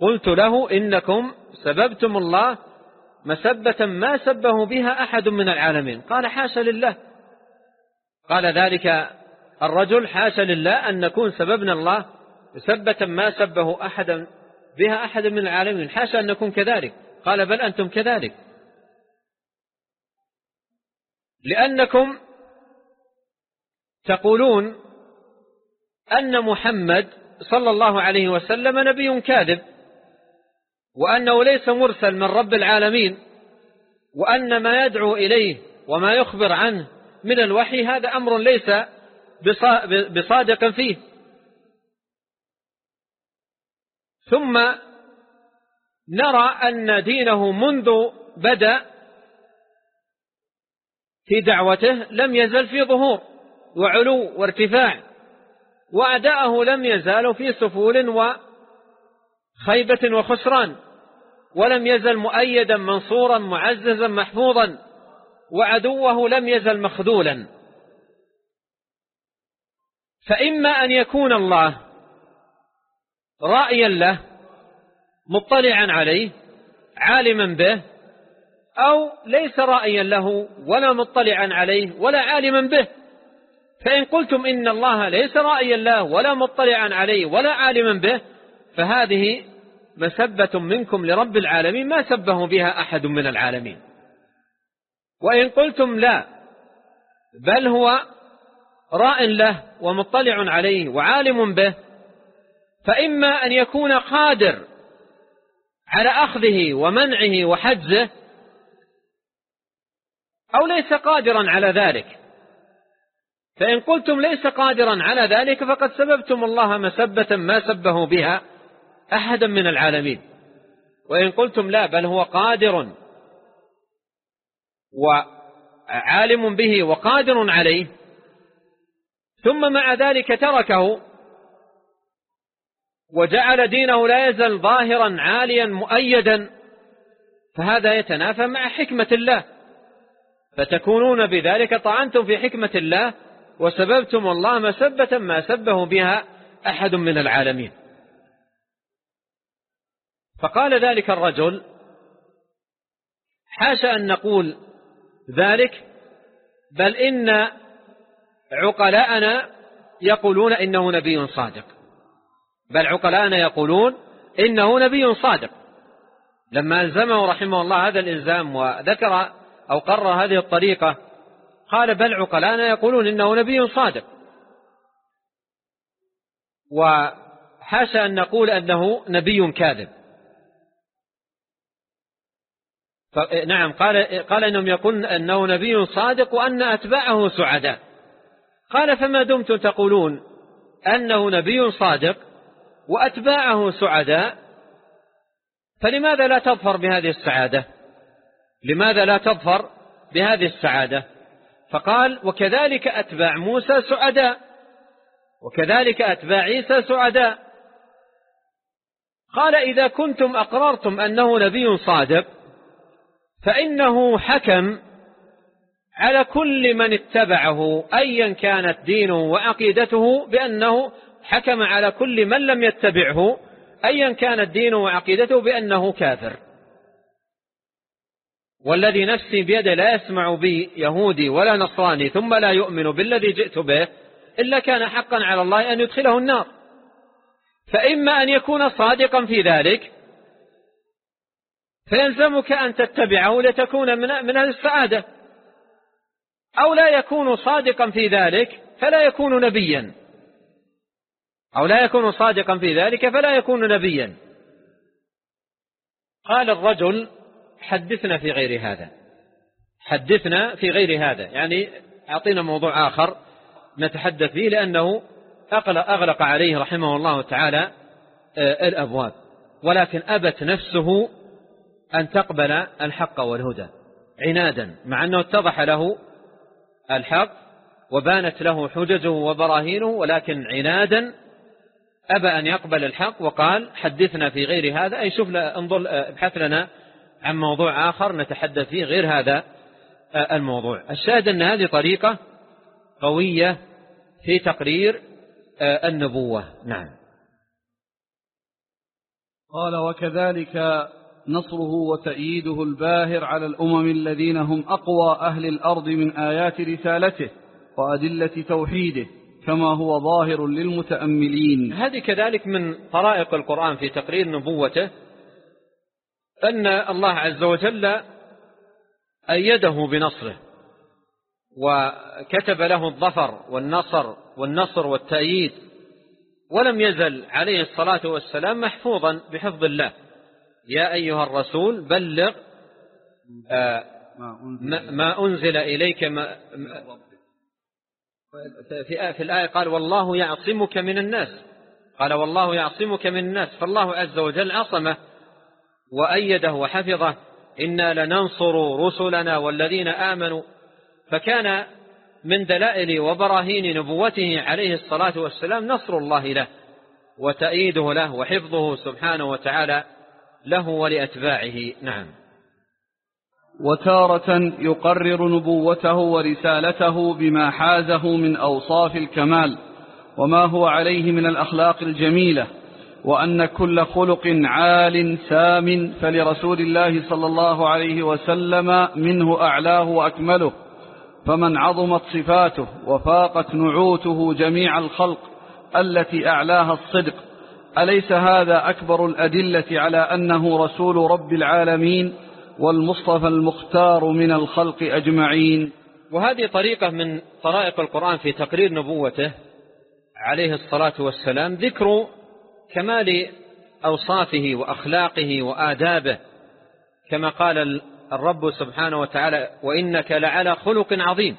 قلت له إنكم سببتم الله مسبة ما سبه بها أحد من العالمين. قال حاشا لله. قال ذلك الرجل حاشا لله أن نكون سببنا الله مسبة ما سبه أحد بها أحد من العالمين. حاشا أن نكون كذلك. قال بل أنتم كذلك. لأنكم تقولون أن محمد صلى الله عليه وسلم نبي كاذب وأنه ليس مرسل من رب العالمين وأن ما يدعو إليه وما يخبر عنه من الوحي هذا أمر ليس بصادق فيه. ثم نرى أن دينه منذ بدأ في دعوته لم يزل في ظهور. وعلو وارتفاع وأداءه لم يزال في سفول وخيبة وخسران ولم يزل مؤيدا منصورا معززا محفوظا وعدوه لم يزل مخذولا. فإما أن يكون الله رأيا له مطلعا عليه عالما به أو ليس رأيا له ولا مطلعا عليه ولا عالما به. فإن قلتم إن الله ليس رأيا له ولا مطلعا عليه ولا عالما به فهذه مسبة منكم لرب العالمين ما سبه بها أحد من العالمين. وإن قلتم لا بل هو راء له ومطلع عليه وعالم به فإما أن يكون قادر على أخذه ومنعه وحجزه أو ليس قادرا على ذلك. فإن قلتم ليس قادرا على ذلك فقد سببتم الله مسبة ما سبه بها أحدا من العالمين. وإن قلتم لا بل هو قادر وعالم به وقادر عليه. ثم مع ذلك تركه وجعل دينه لا يزال ظاهرا عاليا مؤيدا. فهذا يتنافى مع حكمة الله. فتكونون بذلك طعنتم في حكمة الله. وسببتم الله مسبة ما سبه بها أحد من العالمين. فقال ذلك الرجل حاشا أن نقول ذلك بل إن عقلاءنا يقولون إنه نبي صادق. بل عقلاءنا يقولون إنه نبي صادق. لما ألزمه رحمه الله هذا الإلزام وذكر أو قرر هذه الطريقة قال بل عقلانا يقولون إنه نبي صادق. وحاشا أن نقول أنه نبي كاذب. نعم قال, قال إنهم يقولون أنه نبي صادق وأن أتباعه سعداء. قال فما دمتم تقولون أنه نبي صادق وأتباعه سعداء؟ فلماذا لا تظفر بهذه السعادة؟ لماذا لا تظفر بهذه السعادة؟ فقال وكذلك أتباع موسى سعداء. وكذلك أتباع عيسى سعداء. قال إذا كنتم أقررتم أنه نبي صادق فإنه حكم على كل من اتبعه أيا كانت دينه وعقيدته بأنه حكم على كل من لم يتبعه أيا كانت دينه وعقيدته بأنه كافر. والذي نفسي بيده لا يسمع بي يهودي ولا نصراني ثم لا يؤمن بالذي جئت به إلا كان حقا على الله أن يدخله النار. فإما أن يكون صادقا في ذلك فيلزمك أن تتبعه لتكون من أهل السعادة. أو لا يكون صادقا في ذلك فلا يكون نبيا. أو لا يكون صادقا في ذلك فلا يكون نبيا. قال الرجل حدثنا في غير هذا. حدثنا في غير هذا. يعني أعطينا موضوع آخر نتحدث فيه لأنه أغلق عليه رحمه الله تعالى آه، الأبواب. ولكن أبت نفسه أن تقبل الحق والهدى. عنادا مع أنه اتضح له الحق وبانت له حججه وبراهينه ولكن عنادا أبى أن يقبل الحق وقال حدثنا في غير هذا. أي شوف انظر ابحث لنا عن موضوع آخر نتحدث فيه غير هذا الموضوع. الشاهد أن هذه طريقة قوية في تقرير النبوة. نعم. قال وكذلك نصره وتأييده الباهر على الأمم الذين هم أقوى أهل الأرض من آيات رسالته وأدلة توحيده كما هو ظاهر للمتأملين. هذه كذلك من طرائق القرآن في تقرير نبوته أن الله عز وجل أيده بنصره وكتب له الظفر والنصر والنصر والتأييد ولم يزل عليه الصلاة والسلام محفوظا بحفظ الله. يا أيها الرسول بلغ آه، ما أنزل إليك ما في في الآية قال والله يعصمك من الناس قال والله يعصمك من الناس فالله عز وجل عصمه. وأيده وحفظه إنا لننصر رسلنا والذين آمنوا. فكان من دلائل وبراهين نبوته عليه الصلاة والسلام نصر الله له وتأييده له وحفظه سبحانه وتعالى له ولأتباعه. نعم. وتارة يقرر نبوته ورسالته بما حازه من أوصاف الكمال وما هو عليه من الأخلاق الجميلة. وأن كل خلق عال سام فلرسول الله صلى الله عليه وسلم منه أعلاه وأكمله فمن عظمت صفاته وفاقت نعوته جميع الخلق التي أعلاها الصدق أليس هذا أكبر الأدلة على أنه رسول رب العالمين والمصطفى المختار من الخلق أجمعين؟ وهذه طريقة من طرائق القرآن في تقرير نبوته عليه الصلاة والسلام ذكر كمال أوصافه وأخلاقه وآدابه كما قال الرب سبحانه وتعالى وإنك لعلى خلق عظيم.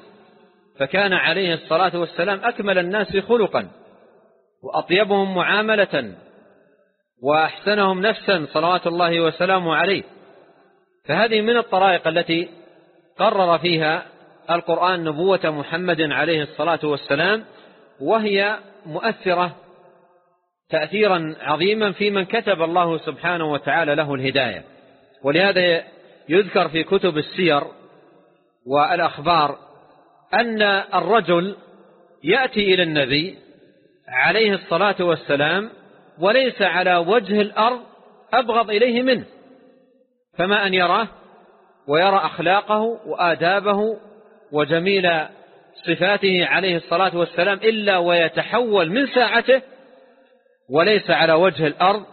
فكان عليه الصلاة والسلام أكمل الناس خلقا وأطيبهم معاملة وأحسنهم نفسا صلوات الله وسلامه عليه. فهذه من الطرائق التي قرر فيها القرآن نبوة محمد عليه الصلاة والسلام وهي مؤثرة تأثيرا عظيما في من كتب الله سبحانه وتعالى له الهداية. ولهذا يذكر في كتب السير والأخبار أن الرجل يأتي إلى النبي عليه الصلاة والسلام وليس على وجه الأرض أبغض إليه منه فما أن يراه ويرى أخلاقه وآدابه وجميل صفاته عليه الصلاة والسلام إلا ويتحول من ساعته وليس على وجه الأرض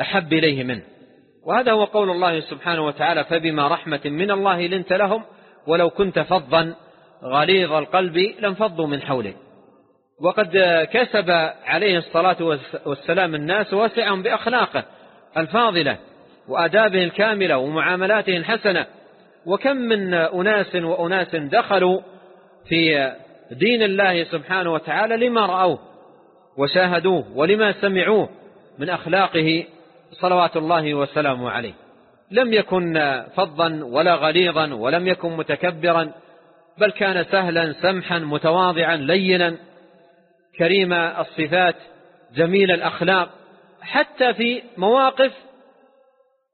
أحب إليه منه. وهذا هو قول الله سبحانه وتعالى فبما رحمة من الله لنت لهم ولو كنت فظا غليظ القلب لانفضوا من حولك. وقد كسب عليه الصلاة والسلام الناس وسعهم بأخلاقه الفاضلة وآدابه الكاملة ومعاملاته الحسنة. وكم من أناس وأناس دخلوا في دين الله سبحانه وتعالى لما رأوه. وشاهدوه ولما سمعوه من أخلاقه صلوات الله وسلامه عليه. لم يكن فظا ولا غليظا ولم يكن متكبرا بل كان سهلا سمحا متواضعا لينا كريم الصفات جميل الأخلاق. حتى في مواقف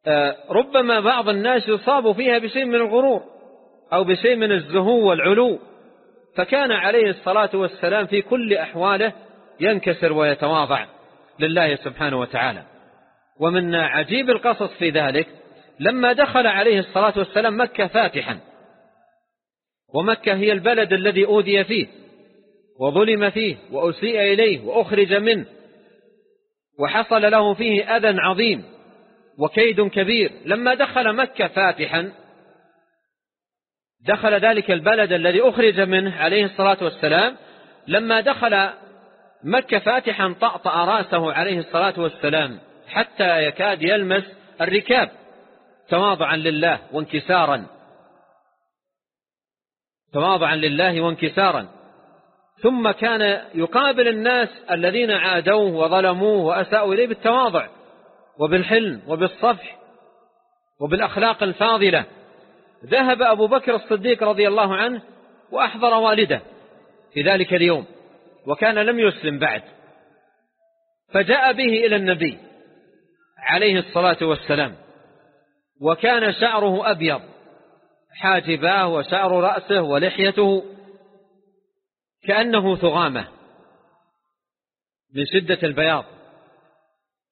آه، ربما بعض الناس يصاب فيها بشيء من الغرور أو بشيء من الزهو والعلو. فكان عليه الصلاة والسلام في كل أحواله ينكسر ويتواضع لله سبحانه وتعالى. ومن عجيب القصص في ذلك لما دخل عليه الصلاة والسلام مكة فاتحا. ومكة هي البلد الذي أوذي فيه وظلم فيه وأسيء إليه وأخرج منه. وحصل له فيه أذى عظيم وكيد كبير. لما دخل مكة فاتحا دخل ذلك البلد الذي أخرج منه عليه الصلاة والسلام. لما دخل مكة فاتحا طأطأ رأسه عليه الصلاة والسلام حتى يكاد يلمس الركاب تواضعا لله وانكسارا. تواضعا لله وانكسارا. ثم كان يقابل الناس الذين عادوه وظلموه وأساءوا إليه بالتواضع وبالحلم وبالصفح وبالأخلاق الفاضلة. ذهب أبو بكر الصديق رضي الله عنه وأحضر والده في ذلك اليوم. وكان لم يسلم بعد. فجاء به إلى النبي عليه الصلاة والسلام وكان شعره أبيض حاجباه وشعر رأسه ولحيته كأنه ثغامة من شدة البياض.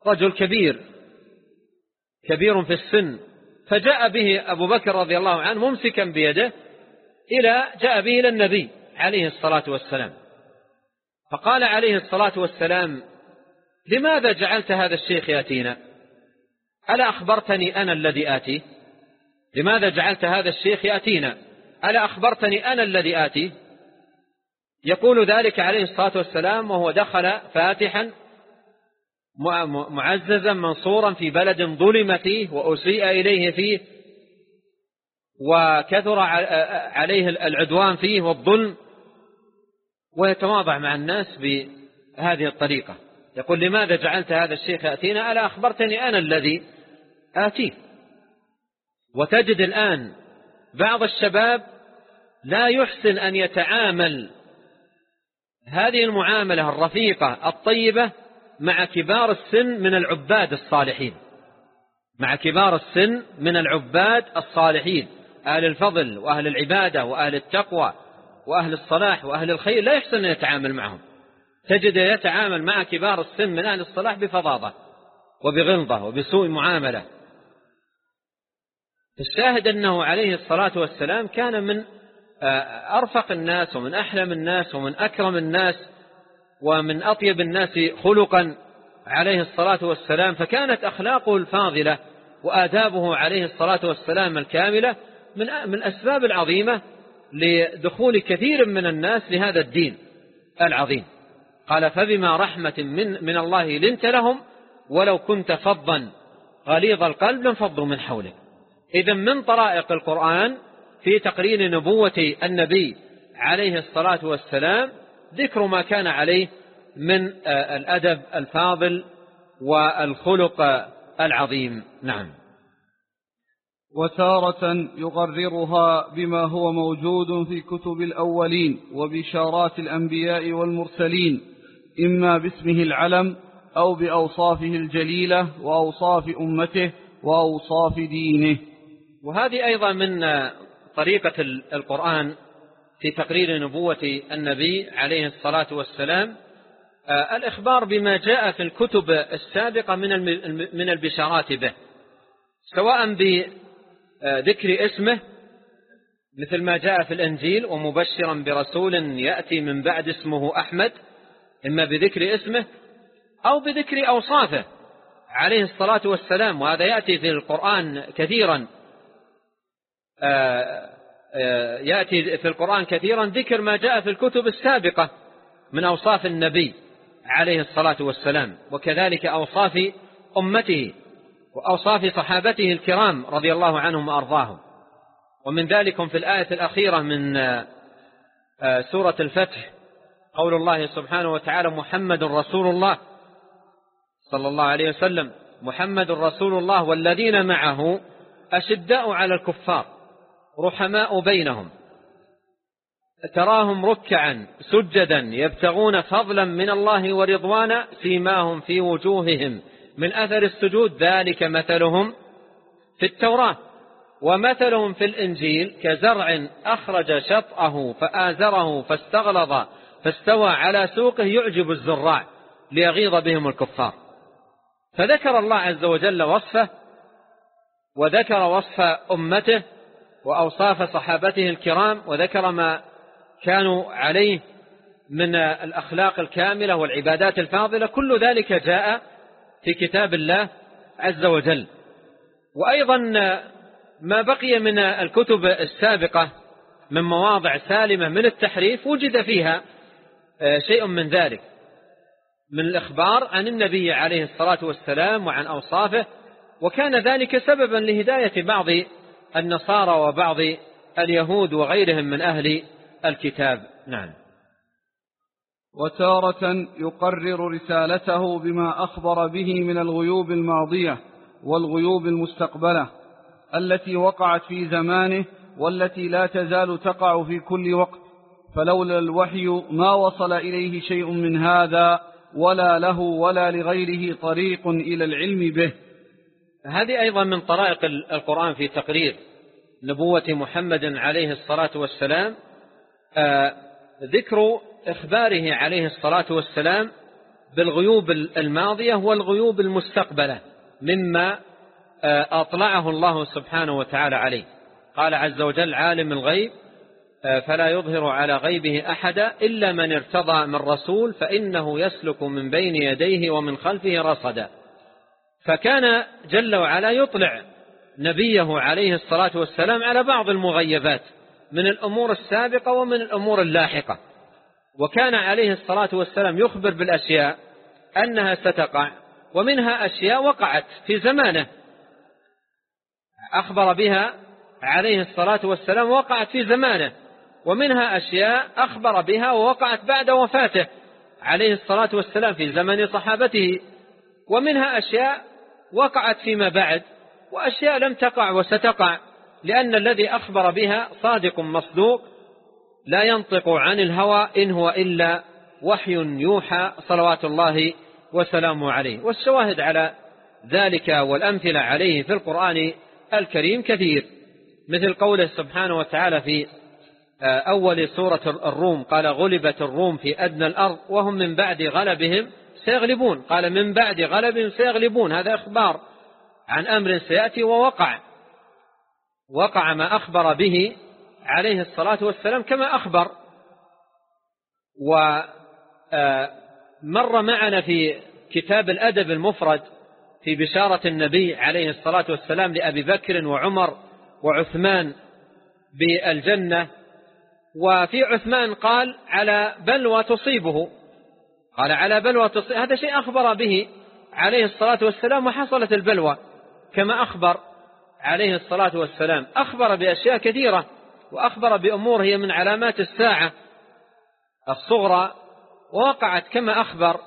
رجل كبير كبير في السن. فجاء به أبو بكر رضي الله عنه ممسكا بيده إلى جاء به إلى النبي عليه الصلاة والسلام. فقال عليه الصلاة والسلام لماذا جعلت هذا الشيخ يأتينا؟ ألا أخبرتني أنا الذي آتي؟ لماذا جعلت هذا الشيخ يأتينا؟ ألا أخبرتني أنا الذي آتي؟ يقول ذلك عليه الصلاة والسلام وهو دخل فاتحا معززا منصورا في بلد ظلم فيه وأسيء إليه فيه وكثر عليه العدوان فيه والظلم. ويتواضع مع الناس بهذه الطريقة. يقول لماذا جعلت هذا الشيخ يأتينا؟ ألا أخبرتني أنا الذي آتيه. وتجد الآن بعض الشباب لا يحسن أن يتعامل هذه المعاملة الرفيقة الطيبة مع كبار السن من العباد الصالحين. مع كبار السن من العباد الصالحين. أهل الفضل وأهل العبادة وأهل التقوى. وأهل الصلاح وأهل الخير لا يحسن أن يتعامل معهم. تجد يتعامل مع كبار السن من أهل الصلاح بفظاظة وبغلظة وبسوء معاملة. الشاهد أنه عليه الصلاة والسلام كان من آه، أرفق الناس ومن أحلم الناس ومن أكرم الناس ومن أطيب الناس خلقا عليه الصلاة والسلام. فكانت أخلاقه الفاضلة وآدابه عليه الصلاة والسلام الكاملة من من الأسباب العظيمة لدخول كثير من الناس لهذا الدين العظيم. قال فبما رحمة من, من الله لنت لهم ولو كنت فظا غليظ القلب لانفضوا من حولك. إذا من طرائق القرآن في تقرير نبوة النبي عليه الصلاة والسلام ذكر ما كان عليه من آه، الأدب الفاضل والخلق العظيم. نعم. وتارة يغررها بما هو موجود في كتب الأولين وبشارات الأنبياء والمرسلين إما باسمه العلم أو بأوصافه الجليلة وأوصاف أمته وأوصاف دينه. وهذه أيضا من طريقة القرآن في تقرير نبوة النبي عليه الصلاة والسلام. آه، الإخبار بما جاء في الكتب السابقة من البشارات به سواء بذكر اسمه مثل ما جاء في الأنجيل ومبشرا برسول يأتي من بعد اسمه أحمد إما بذكر اسمه أو بذكر أوصافه. عليه الصلاة والسلام وهذا يأتي في القرآن كثيرا. آه، آه، يأتي في القرآن كثيرا ذكر ما جاء في الكتب السابقة من أوصاف النبي عليه الصلاة والسلام وكذلك أوصاف أمته. وأوصاف صحابته الكرام رضي الله عنهم وأرضاهم. ومن ذلك في الآية الأخيرة من آه، سورة الفتح قول الله سبحانه وتعالى محمد رسول الله صلى الله عليه وسلم. محمد رسول الله والذين معه أشداء على الكفار رحماء بينهم. تراهم ركعا سجدا يبتغون فضلا من الله ورضوانا سيماهم في وجوههم. من أثر السجود ذلك مثلهم في التوراة ومثلهم في الإنجيل كزرع أخرج شطأه فآزره فاستغلظ فاستوى على سوقه يعجب الزراع ليغيظ بهم الكفار. فذكر الله عز وجل وصفه وذكر وصف أمته وأوصاف صحابته الكرام وذكر ما كانوا عليه من الأخلاق الكاملة والعبادات الفاضلة كل ذلك جاء في كتاب الله عز وجل. وأيضا ما بقي من الكتب السابقة من مواضع سالمة من التحريف وجد فيها شيء من ذلك. من الإخبار عن النبي عليه الصلاة والسلام وعن أوصافه وكان ذلك سببا لهداية بعض النصارى وبعض اليهود وغيرهم من أهل الكتاب. نعم. وتارة يقرر رسالته بما أخبر به من الغيوب الماضية والغيوب المستقبلة التي وقعت في زمانه والتي لا تزال تقع في كل وقت. فلولا الوحي ما وصل إليه شيء من هذا ولا له ولا لغيره طريق إلى العلم به. هذه أيضا من طرائق القرآن في تقرير نبوة محمد عليه الصلاة والسلام. آه، ذكر إخباره عليه الصلاة والسلام بالغيوب الماضية والغيوب المستقبلة مما آه، أطلعه الله سبحانه وتعالى عليه. قال عز وجل عالم الغيب آه، فلا يظهر على غيبه أحدا إلا من ارتضى من رسول فإنه يسلك من بين يديه ومن خلفه رصدا. فكان جل وعلا يطلع نبيه عليه الصلاة والسلام على بعض المغيبات من الأمور السابقة ومن الأمور اللاحقة. وكان عليه الصلاة والسلام يخبر بالأشياء أنها ستقع ومنها أشياء وقعت في زمانه. أخبر بها عليه الصلاة والسلام وقعت في زمانه ومنها أشياء أخبر بها ووقعت بعد وفاته عليه الصلاة والسلام في زمن صحابته. ومنها أشياء وقعت فيما بعد وأشياء لم تقع وستقع لأن الذي أخبر بها صادق مصدوق لا ينطق عن الهوى إن هو إلا وحي يوحى صلوات الله وسلامه عليه. والشواهد على ذلك والأمثلة عليه في القرآن الكريم كثير. مثل قوله سبحانه وتعالى في آه، أول سورة الروم قال غلبت الروم في أدنى الأرض وهم من بعد غلبهم سيغلبون. قال من بعد غلبهم سيغلبون. هذا إخبار عن أمر سيأتي ووقع. وقع ما أخبر به عليه الصلاة والسلام كما أخبر. ومر آه، معنا في كتاب الأدب المفرد في بشارة النبي عليه الصلاة والسلام لأبي بكر وعمر وعثمان بالجنة. وفي عثمان قال على بلوى تصيبه. قال على بلوى تصيبه هذا شيء أخبر به عليه الصلاة والسلام وحصلت البلوى. كما أخبر عليه الصلاة والسلام. أخبر بأشياء كثيرة. وأخبر بأمور هي من علامات الساعة الصغرى ووقعت كما أخبر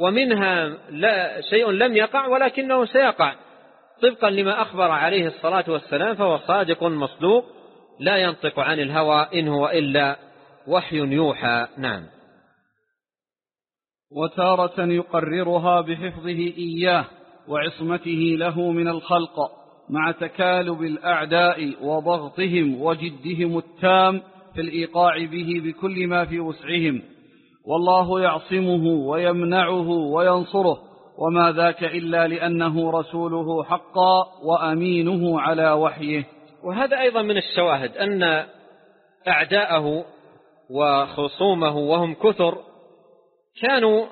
ومنها لا شيء لم يقع ولكنه سيقع. طبقا لما أخبر عليه الصلاة والسلام فهو صادق مصدوق لا ينطق عن الهوى إن هو إلا وحي يوحى. نعم. وتارة يقررها بحفظه إياه وعصمته له من الخلق. مع تكالب الأعداء وضغطهم وجدهم التام في الإيقاع به بكل ما في وسعهم. والله يعصمه ويمنعه وينصره وما ذاك إلا لأنه رسوله حقا وأمينه على وحيه. وهذا أيضا من الشواهد أن أعداءه وخصومه وهم كثر كانوا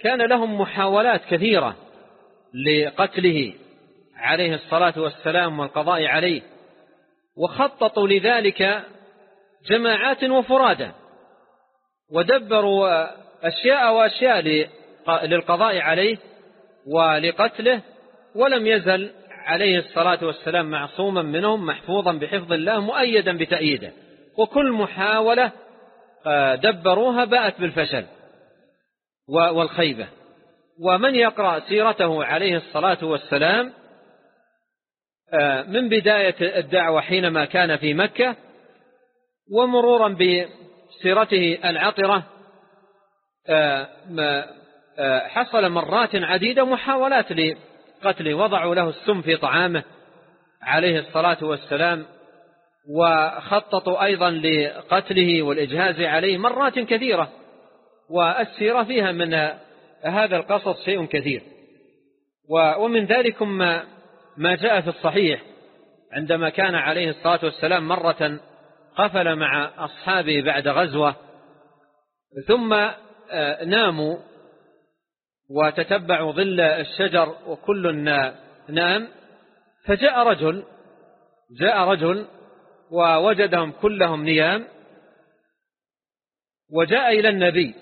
كان لهم محاولات كثيرة لقتله. عليه الصلاة والسلام والقضاء عليه وخططوا لذلك جماعات وفرادا ودبروا أشياء وأشياء للقضاء عليه ولقتله ولم يزل عليه الصلاة والسلام معصوما منهم محفوظا بحفظ الله مؤيدا بتأييده وكل محاولة آه، دبروها باءت بالفشل والخيبة. ومن يقرأ سيرته عليه الصلاة والسلام من بداية الدعوة حينما كان في مكة ومرورا بسيرته العطرة آه، حصل مرات عديدة محاولات لقتله وضعوا له السم في طعامه عليه الصلاة والسلام وخططوا أيضا لقتله والإجهاز عليه مرات كثيرة والسيرة فيها من هذا القصص شيء كثير. ومن ذلك ما, ما جاء في الصحيح عندما كان عليه الصلاة والسلام مرة قفل مع أصحابه بعد غزوة ثم آه، ناموا وتتبعوا ظل الشجر وكل نام فجاء رجل جاء رجل ووجدهم كلهم نيام وجاء إلى النبي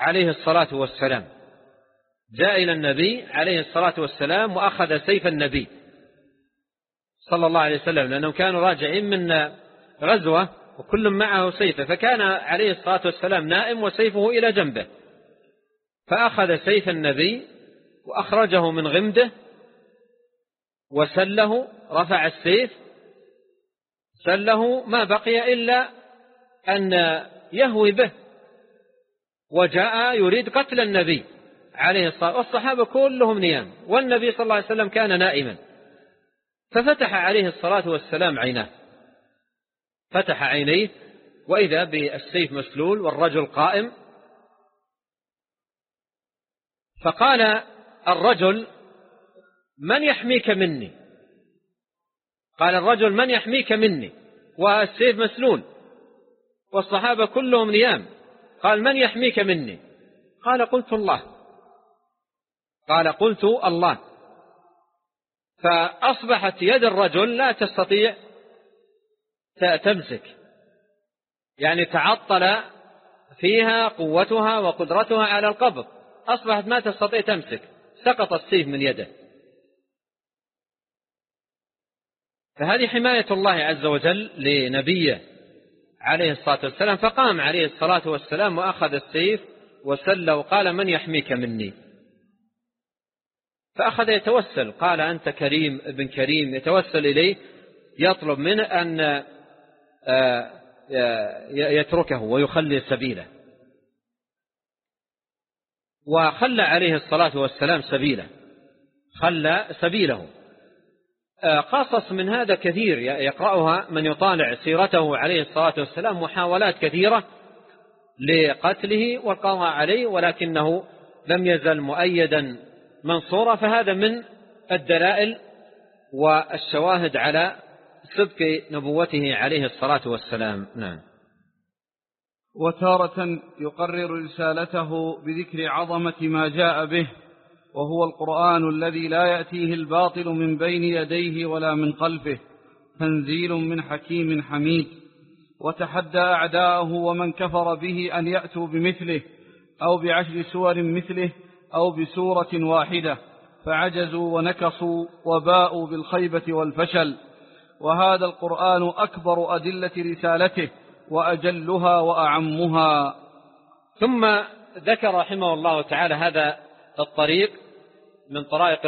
عليه الصلاة والسلام. جاء إلى النبي عليه الصلاة والسلام وأخذ سيف النبي صلى الله عليه وسلم لأنهم كانوا راجعين من غزوة وكل معه سيفه فكان عليه الصلاة والسلام نائم وسيفه إلى جنبه. فأخذ سيف النبي وأخرجه من غمده وسله رفع السيف سله ما بقي إلا أن يهوي به وجاء يريد قتل النبي. عليه الصلاة والصحابة كلهم نيام والنبي صلى الله عليه وسلم كان نائما. ففتح عليه الصلاة والسلام عيناه. فتح عينيه وإذا بالسيف مسلول والرجل قائم فقال الرجل من يحميك مني؟ قال الرجل من يحميك مني؟ والسيف مسلول. والصحابة كلهم نيام. قال من يحميك مني؟ قال قلت الله. قال قلت الله. فأصبحت يد الرجل لا تستطيع تمسك. يعني تعطل فيها قوتها وقدرتها على القبض. أصبحت ما تستطيع تمسك. سقط السيف من يده. فهذه حماية الله عز وجل لنبيه عليه الصلاة والسلام. فقام عليه الصلاة والسلام وأخذ السيف وسل وقال من يحميك مني؟ فأخذ يتوسل. قال أنت كريم ابن كريم. يتوسل إليه يطلب منه أن آه، يتركه ويخلي سبيله. وخلى عليه الصلاة والسلام سبيله. خلى سبيله. آه، قصص من هذا كثير. يقرأها من يطالع سيرته عليه الصلاة والسلام محاولات كثيرة لقتله والقضاء عليه ولكنه لم يزل مؤيدا منصورا فهذا من الدلائل والشواهد على صدق نبوته عليه الصلاة والسلام. نعم. وتارة يقرر رسالته بذكر عظمة ما جاء به وهو القرآن الذي لا يأتيه الباطل من بين يديه ولا من خلفه تنزيل من حكيم حميد. وتحدى أعداءه ومن كفر به أن يأتوا بمثله أو بعشر سور مثله أو بسورة واحدة فعجزوا ونكصوا وباءوا بالخيبة والفشل. وهذا القرآن أكبر أدلة رسالته وأجلها وأعمها. ثم ذكر رحمه الله تعالى هذا الطريق من طرائق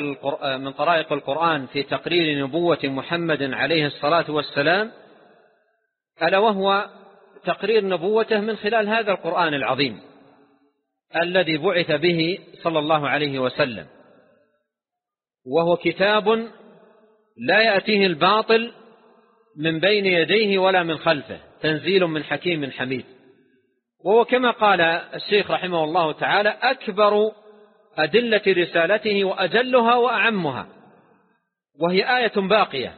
من طرائق القرآن في تقرير نبوة محمد عليه الصلاة والسلام ألا وهو تقرير نبوته من خلال هذا القرآن العظيم. الذي بعث به صلى الله عليه وسلم. وهو كتاب لا يأتيه الباطل من بين يديه ولا من خلفه تنزيل من حكيم حميد. وهو كما قال الشيخ رحمه الله تعالى أكبر أدلة رسالته وأجلها وأعمها. وهي آية باقية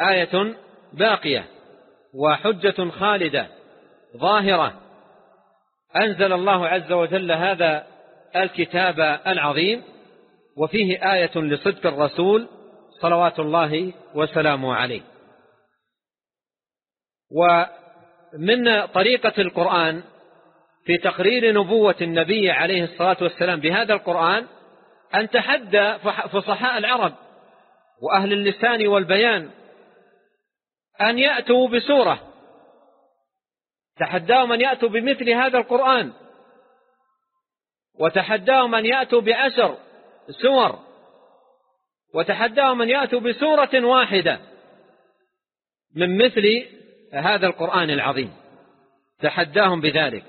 آية باقية وحجة خالدة ظاهرة أنزل الله عز وجل هذا الكتاب العظيم وفيه آية لصدق الرسول صلوات الله وسلامه عليه. ومن طريقة القرآن في تقرير نبوة النبي عليه الصلاة والسلام بهذا القرآن أن تحدى فصحاء العرب وأهل اللسان والبيان أن يأتوا بسورة تحداهم أن يأتوا بمثل هذا القرآن. وتحداهم أن يأتوا بعشر سور. وتحداهم أن يأتوا بسورة واحدة من مثل هذا القرآن العظيم. تحداهم بذلك.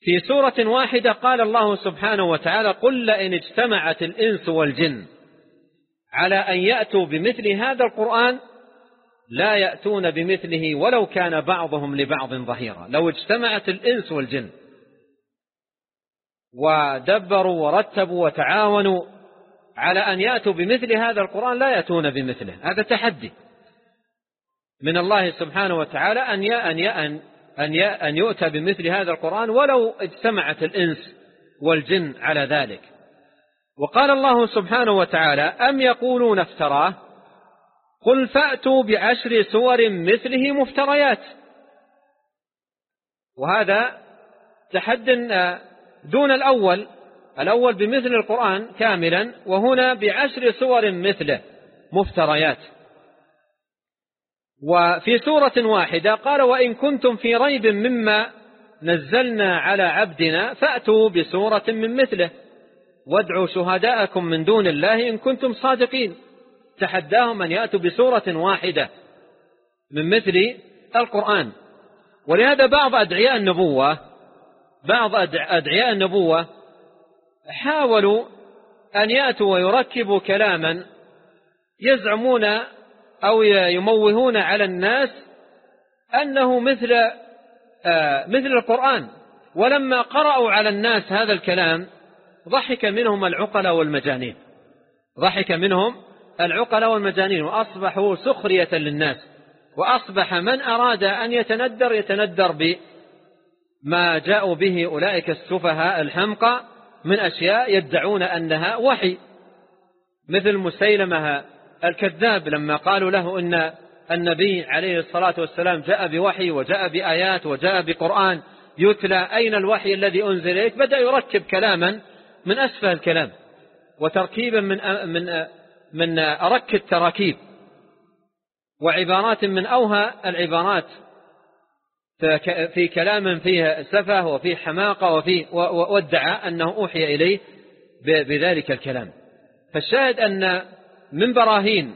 في سورة واحدة قال الله سبحانه وتعالى قل لئن اجتمعت الإنس والجن على أن يأتوا بمثل هذا القرآن لا يأتون بمثله ولو كان بعضهم لبعض ظهيرا. لو اجتمعت الإنس والجن ودبروا ورتبوا وتعاونوا على أن يأتوا بمثل هذا القرآن لا يأتون بمثله. هذا تحدي من الله سبحانه وتعالى أن أن أن أن يؤتى بمثل هذا القرآن ولو اجتمعت الإنس والجن على ذلك. وقال الله سبحانه وتعالى أم يقولون افتراه؟ قل فأتوا بعشر سور مثله مفتريات. وهذا تحد دون الأول الأول بمثل القرآن كاملا وهنا بعشر سور مثله مفتريات. وفي سورة واحدة قال وإن كنتم في ريب مما نزلنا على عبدنا فأتوا بسورة من مثله. وادعوا شهداءكم من دون الله إن كنتم صادقين. تحداهم أن يأتوا بسورة واحدة من مثل القرآن. ولهذا بعض أدعياء النبوة بعض أدعياء النبوة حاولوا أن يأتوا ويركبوا كلاما يزعمون أو يموهون على الناس أنه مثل آه، مثل القرآن. ولما قرأوا على الناس هذا الكلام ضحك منهم العقلاء والمجانين. ضحك منهم العقلاء والمجانين وأصبحوا سخرية للناس وأصبح من أراد أن يتندر يتندر بما جاءوا به أولئك السفهاء الحمقى من أشياء يدعون أنها وحي. مثل مسيلمة الكذاب لما قالوا له إن النبي عليه الصلاة والسلام جاء بوحي وجاء بآيات وجاء بقرآن يتلى أين الوحي الذي أنزل إليك؟ بدأ يركب كلاما من أسفل الكلام وتركيبا من من من أرك التراكيب وعبارات من أوهى العبارات في كلام فيه سفه وفيه حماقة وفيه وادعى أنه أوحي إليه بذلك الكلام. فالشاهد أن من براهين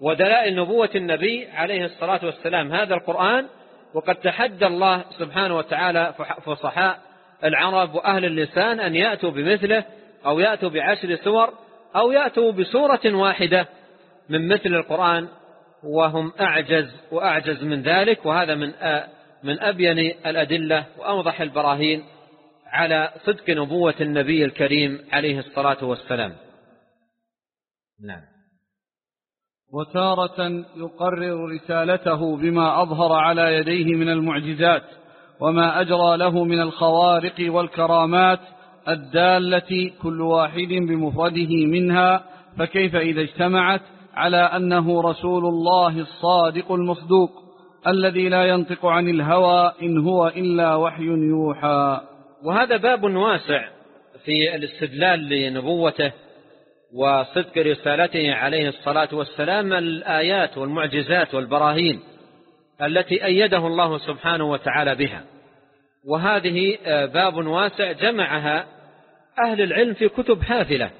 ودلائل نبوة النبي عليه الصلاة والسلام هذا القرآن وقد تحدى الله سبحانه وتعالى فصحاء العرب وأهل اللسان أن يأتوا بمثله أو يأتوا بعشر سور أو يأتوا بسورة واحدة من مثل القرآن وهم أعجز وأعجز من ذلك وهذا من من أبين الأدلة وأوضح البراهين على صدق نبوة النبي الكريم عليه الصلاة والسلام. نعم. وتارة يقرر رسالته بما أظهر على يديه من المعجزات وما أجرى له من الخوارق والكرامات الدالة كل واحد بمفرده منها فكيف إذا اجتمعت على أنه رسول الله الصادق المصدوق الذي لا ينطق عن الهوى إن هو إلا وحي يوحى. وهذا باب واسع في الاستدلال لنبوته وصدق رسالته عليه الصلاة والسلام الآيات والمعجزات والبراهين التي أيده الله سبحانه وتعالى بها. وهذه باب واسع جمعها أهل العلم في كتب حافلة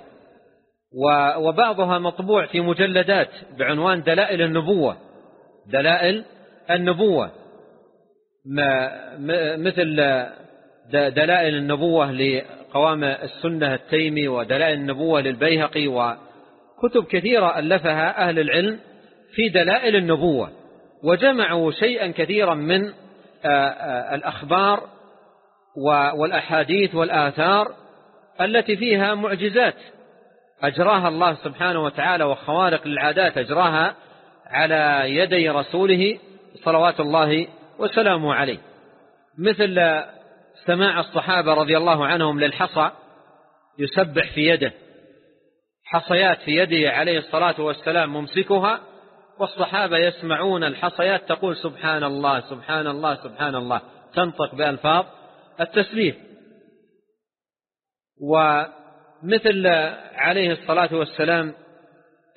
وبعضها مطبوع في مجلدات بعنوان دلائل النبوة. دلائل النبوة. مثل دلائل النبوة لقوام السنة التيمي ودلائل النبوة للبيهقي وكتب كثيرة ألفها أهل العلم في دلائل النبوة. وجمعوا شيئا كثيرا من الأخبار والأحاديث والآثار التي فيها معجزات أجراها الله سبحانه وتعالى وخوارق للعادات أجراها على يدي رسوله صلوات الله وسلامه عليه. مثل سماع الصحابة رضي الله عنهم للحصى يسبح في يده حصيات في يده عليه الصلاة والسلام ممسكها والصحابة يسمعون الحصيات تقول سبحان الله سبحان الله سبحان الله تنطق بألفاظ التسبيح. مثل عليه الصلاة والسلام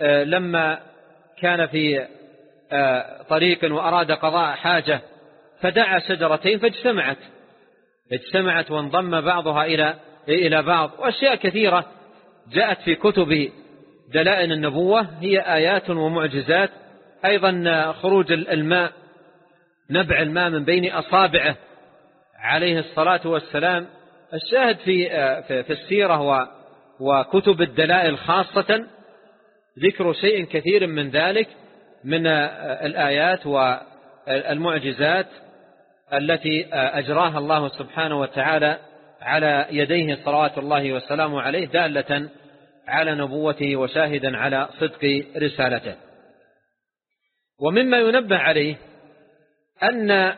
آه، لما كان في آه، طريق وأراد قضاء حاجة فدعا شجرتين فاجتمعت. اجتمعت وانضم بعضها إلى إلى بعض. وأشياء كثيرة جاءت في كتب دلائل النبوة هي آيات ومعجزات. أيضا خروج الماء نبع الماء من بين أصابعه. عليه الصلاة والسلام الشاهد في في السيرة وكتب الدلائل خاصة ذكر شيء كثير من ذلك من الآيات والمعجزات التي أجراها الله سبحانه وتعالى على يديه صلوات الله وسلامه عليه دالة على نبوته وشاهدا على صدق رسالته. ومما ينبه عليه أن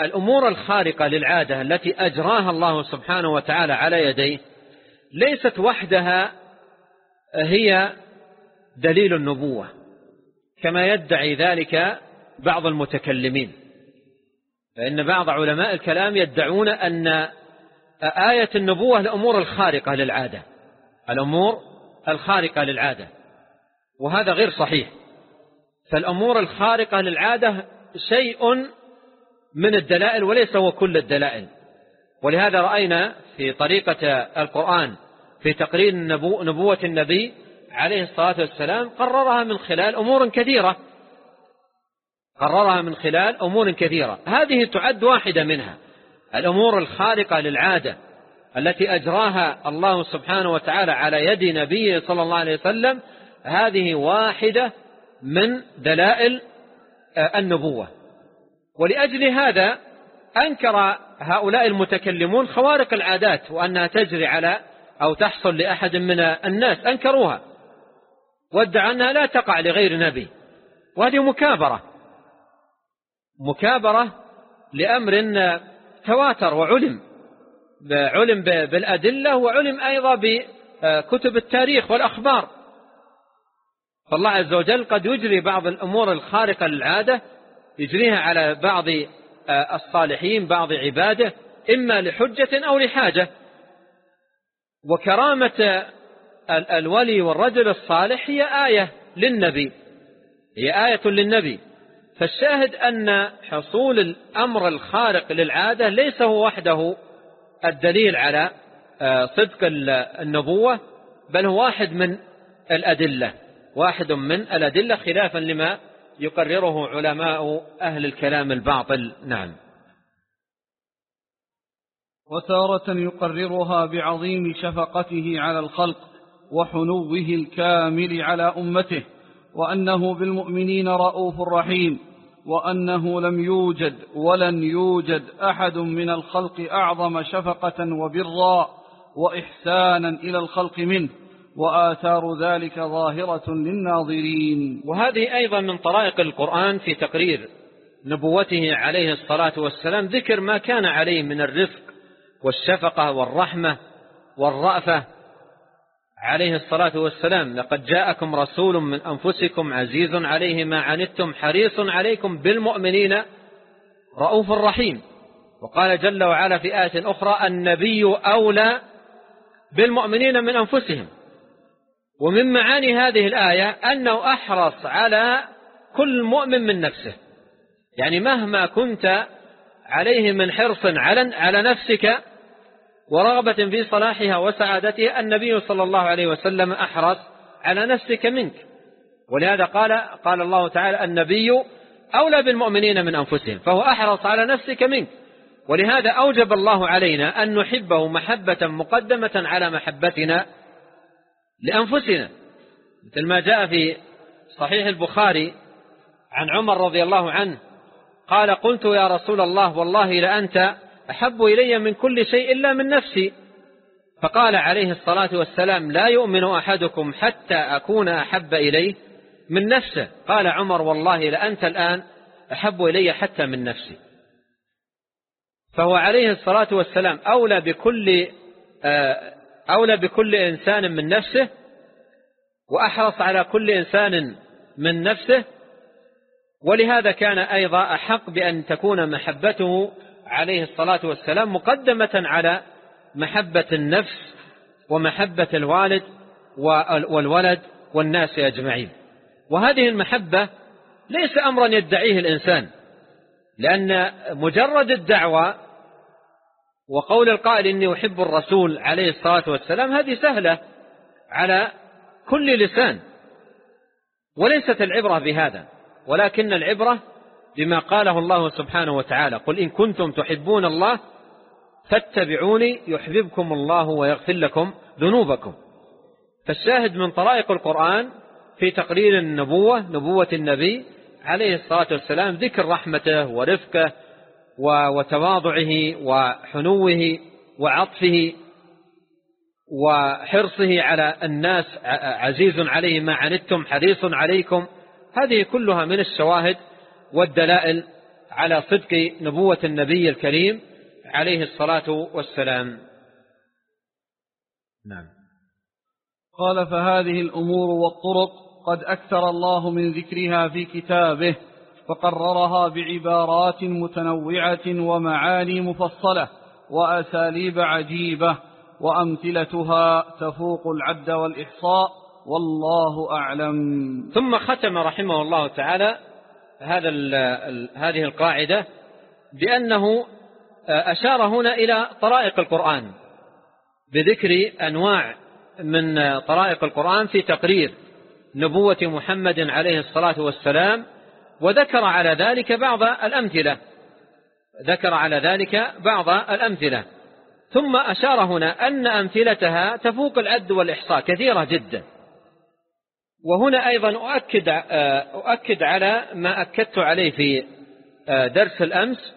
الأمور الخارقة للعادة التي أجراها الله سبحانه وتعالى على يديه ليست وحدها هي دليل النبوة كما يدعي ذلك بعض المتكلمين. فإن بعض علماء الكلام يدعون أن آية النبوة الأمور الخارقة للعادة الأمور الخارقة للعادة وهذا غير صحيح. فالأمور الخارقة للعادة شيء من الدلائل وليس هو كل الدلائل. ولهذا رأينا في طريقة القرآن في تقرير نبوة النبي عليه الصلاة والسلام قررها من خلال أمور كثيرة. قررها من خلال أمور كثيرة. هذه تعد واحدة منها. الأمور الخارقة للعادة التي أجراها الله سبحانه وتعالى على يد نبيه صلى الله عليه وسلم هذه واحدة من دلائل آه، النبوة. ولأجل هذا أنكر هؤلاء المتكلمون خوارق العادات وأنها تجري على أو تحصل لأحد من الناس. أنكروها. وادعى أنها لا تقع لغير نبي. وهذه مكابرة. مكابرة لأمر تواتر وعلم. علم بالأدلة وعلم أيضا بكتب التاريخ والأخبار. فالله عز وجل قد يجري بعض الأمور الخارقة للعادة يجريها على بعض الصالحين بعض عباده إما لحجة أو لحاجة. وكرامة الولي والرجل الصالح هي آية للنبي. هي آية للنبي. فالشاهد أن حصول الأمر الخارق للعادة ليس هو وحده الدليل على آه، صدق النبوة بل هو واحد من الأدلة. واحد من الأدلة خلافا لما يقرره علماء أهل الكلام الباطل. نعم. وتارة يقررها بعظيم شفقته على الخلق وحنوه الكامل على أمته وأنه بالمؤمنين رؤوف رحيم وأنه لم يوجد ولن يوجد أحد من الخلق أعظم شفقة وبرا وإحسانا إلى الخلق منه. وآثار ذلك ظاهرة للناظرين. وهذه أيضا من طرائق القرآن في تقرير نبوته عليه الصلاة والسلام ذكر ما كان عليه من الرفق والشفقة والرحمة والرأفة عليه الصلاة والسلام. لقد جاءكم رسول من أنفسكم عزيز عليه ما عنتم حريص عليكم بالمؤمنين رؤوف رحيم. وقال جل وعلا في آية أخرى النبي أولى بالمؤمنين من أنفسهم. ومن معاني هذه الآية أنه أحرص على كل مؤمن من نفسه. يعني مهما كنت عليه من حرص على نفسك ورغبة في صلاحها وسعادتها النبي صلى الله عليه وسلم أحرص على نفسك منك. ولهذا قال قال الله تعالى النبي أولى بالمؤمنين من أنفسهم فهو أحرص على نفسك منك. ولهذا أوجب الله علينا أن نحبه محبة مقدمة على محبتنا لأنفسنا. مثل ما جاء في صحيح البخاري عن عمر رضي الله عنه قال قلت يا رسول الله والله لأنت أحب إلي من كل شيء إلا من نفسي. فقال عليه الصلاة والسلام لا يؤمن أحدكم حتى أكون أحب إليه من نفسه. قال عمر والله لأنت الآن أحب إلي حتى من نفسي. فهو عليه الصلاة والسلام أولى بكل آه، أولى بكل إنسان من نفسه وأحرص على كل إنسان من نفسه ولهذا كان أيضا أحق بأن تكون محبته عليه الصلاة والسلام مقدمة على محبة النفس ومحبة الوالد والولد والناس أجمعين. وهذه المحبة ليس أمرا يدعيه الإنسان لأن مجرد الدعوة وقول القائل إني أحب الرسول عليه الصلاة والسلام هذه سهلة على كل لسان وليست العبرة بهذا ولكن العبرة بما قاله الله سبحانه وتعالى قل إن كنتم تحبون الله فاتبعوني يحببكم الله ويغفر لكم ذنوبكم. فالشاهد من طرائق القرآن في تقرير النبوة نبوة النبي عليه الصلاة والسلام ذكر رحمته ورفقه وتواضعه وحنوه وعطفه وحرصه على الناس عزيز عليه ما عنتم حريص عليكم. هذه كلها من الشواهد والدلائل على صدق نبوة النبي الكريم عليه الصلاة والسلام. نعم. قال فهذه الأمور والطرق قد أكثر الله من ذكرها في كتابه. فقررها بعبارات متنوعة ومعاني مفصلة وأساليب عجيبة وأمثلتها تفوق العد والإحصاء والله أعلم. ثم ختم رحمه الله تعالى هذا هذه القاعدة بأنه أشار هنا إلى طرائق القرآن بذكر أنواع من طرائق القرآن في تقرير نبوة محمد عليه الصلاة والسلام وذكر على ذلك بعض الأمثلة. ذكر على ذلك بعض الأمثلة. ثم أشار هنا أن أمثلتها تفوق العد والإحصاء كثيرة جدا. وهنا أيضا أؤكد, أؤكد على ما أكدت عليه في درس الأمس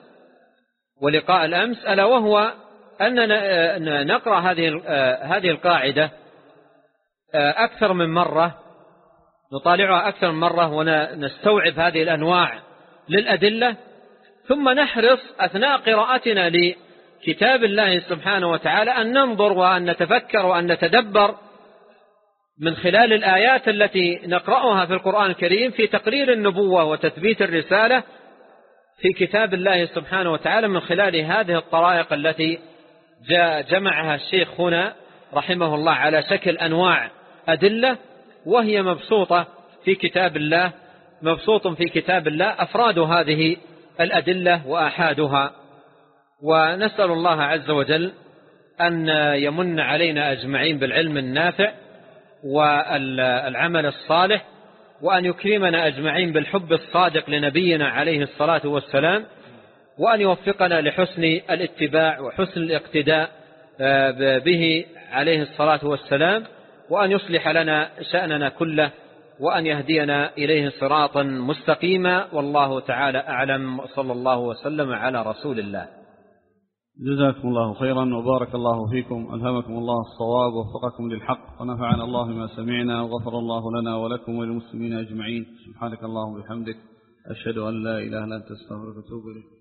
ولقاء الأمس ألا وهو أننا نقرأ هذه هذه القاعدة أكثر من مرة نطالعها أكثر من مرة ونستوعب هذه الأنواع للأدلة. ثم نحرص أثناء قراءتنا لكتاب الله سبحانه وتعالى أن ننظر وأن نتفكر وأن نتدبر من خلال الآيات التي نقرأها في القرآن الكريم في تقرير النبوة وتثبيت الرسالة في كتاب الله سبحانه وتعالى من خلال هذه الطرائق التي جمعها الشيخ هنا رحمه الله على شكل أنواع أدلة. وهي مبسوطة في كتاب الله مبسوط في كتاب الله أفراد هذه الأدلة وأحادها. ونسأل الله عز وجل أن يمن علينا أجمعين بالعلم النافع والعمل الصالح وأن يكرمنا أجمعين بالحب الصادق لنبينا عليه الصلاة والسلام وأن يوفقنا لحسن الاتباع وحسن الاقتداء آه، به عليه الصلاة والسلام. وأن يصلح لنا شأننا كله وأن يهدينا إليه صراطا مستقيما والله تعالى أعلم صلى الله وسلم على رسول الله. جزاكم الله خيرا وبارك الله فيكم. ألهمكم الله الصواب ووفقكم للحق ونفعنا الله ما سمعنا وغفر الله لنا ولكم وللمسلمين أجمعين. سبحانك اللهم وبحمدك. أشهد أن لا إله إلا أنت أستغفرك وأتوب إليك.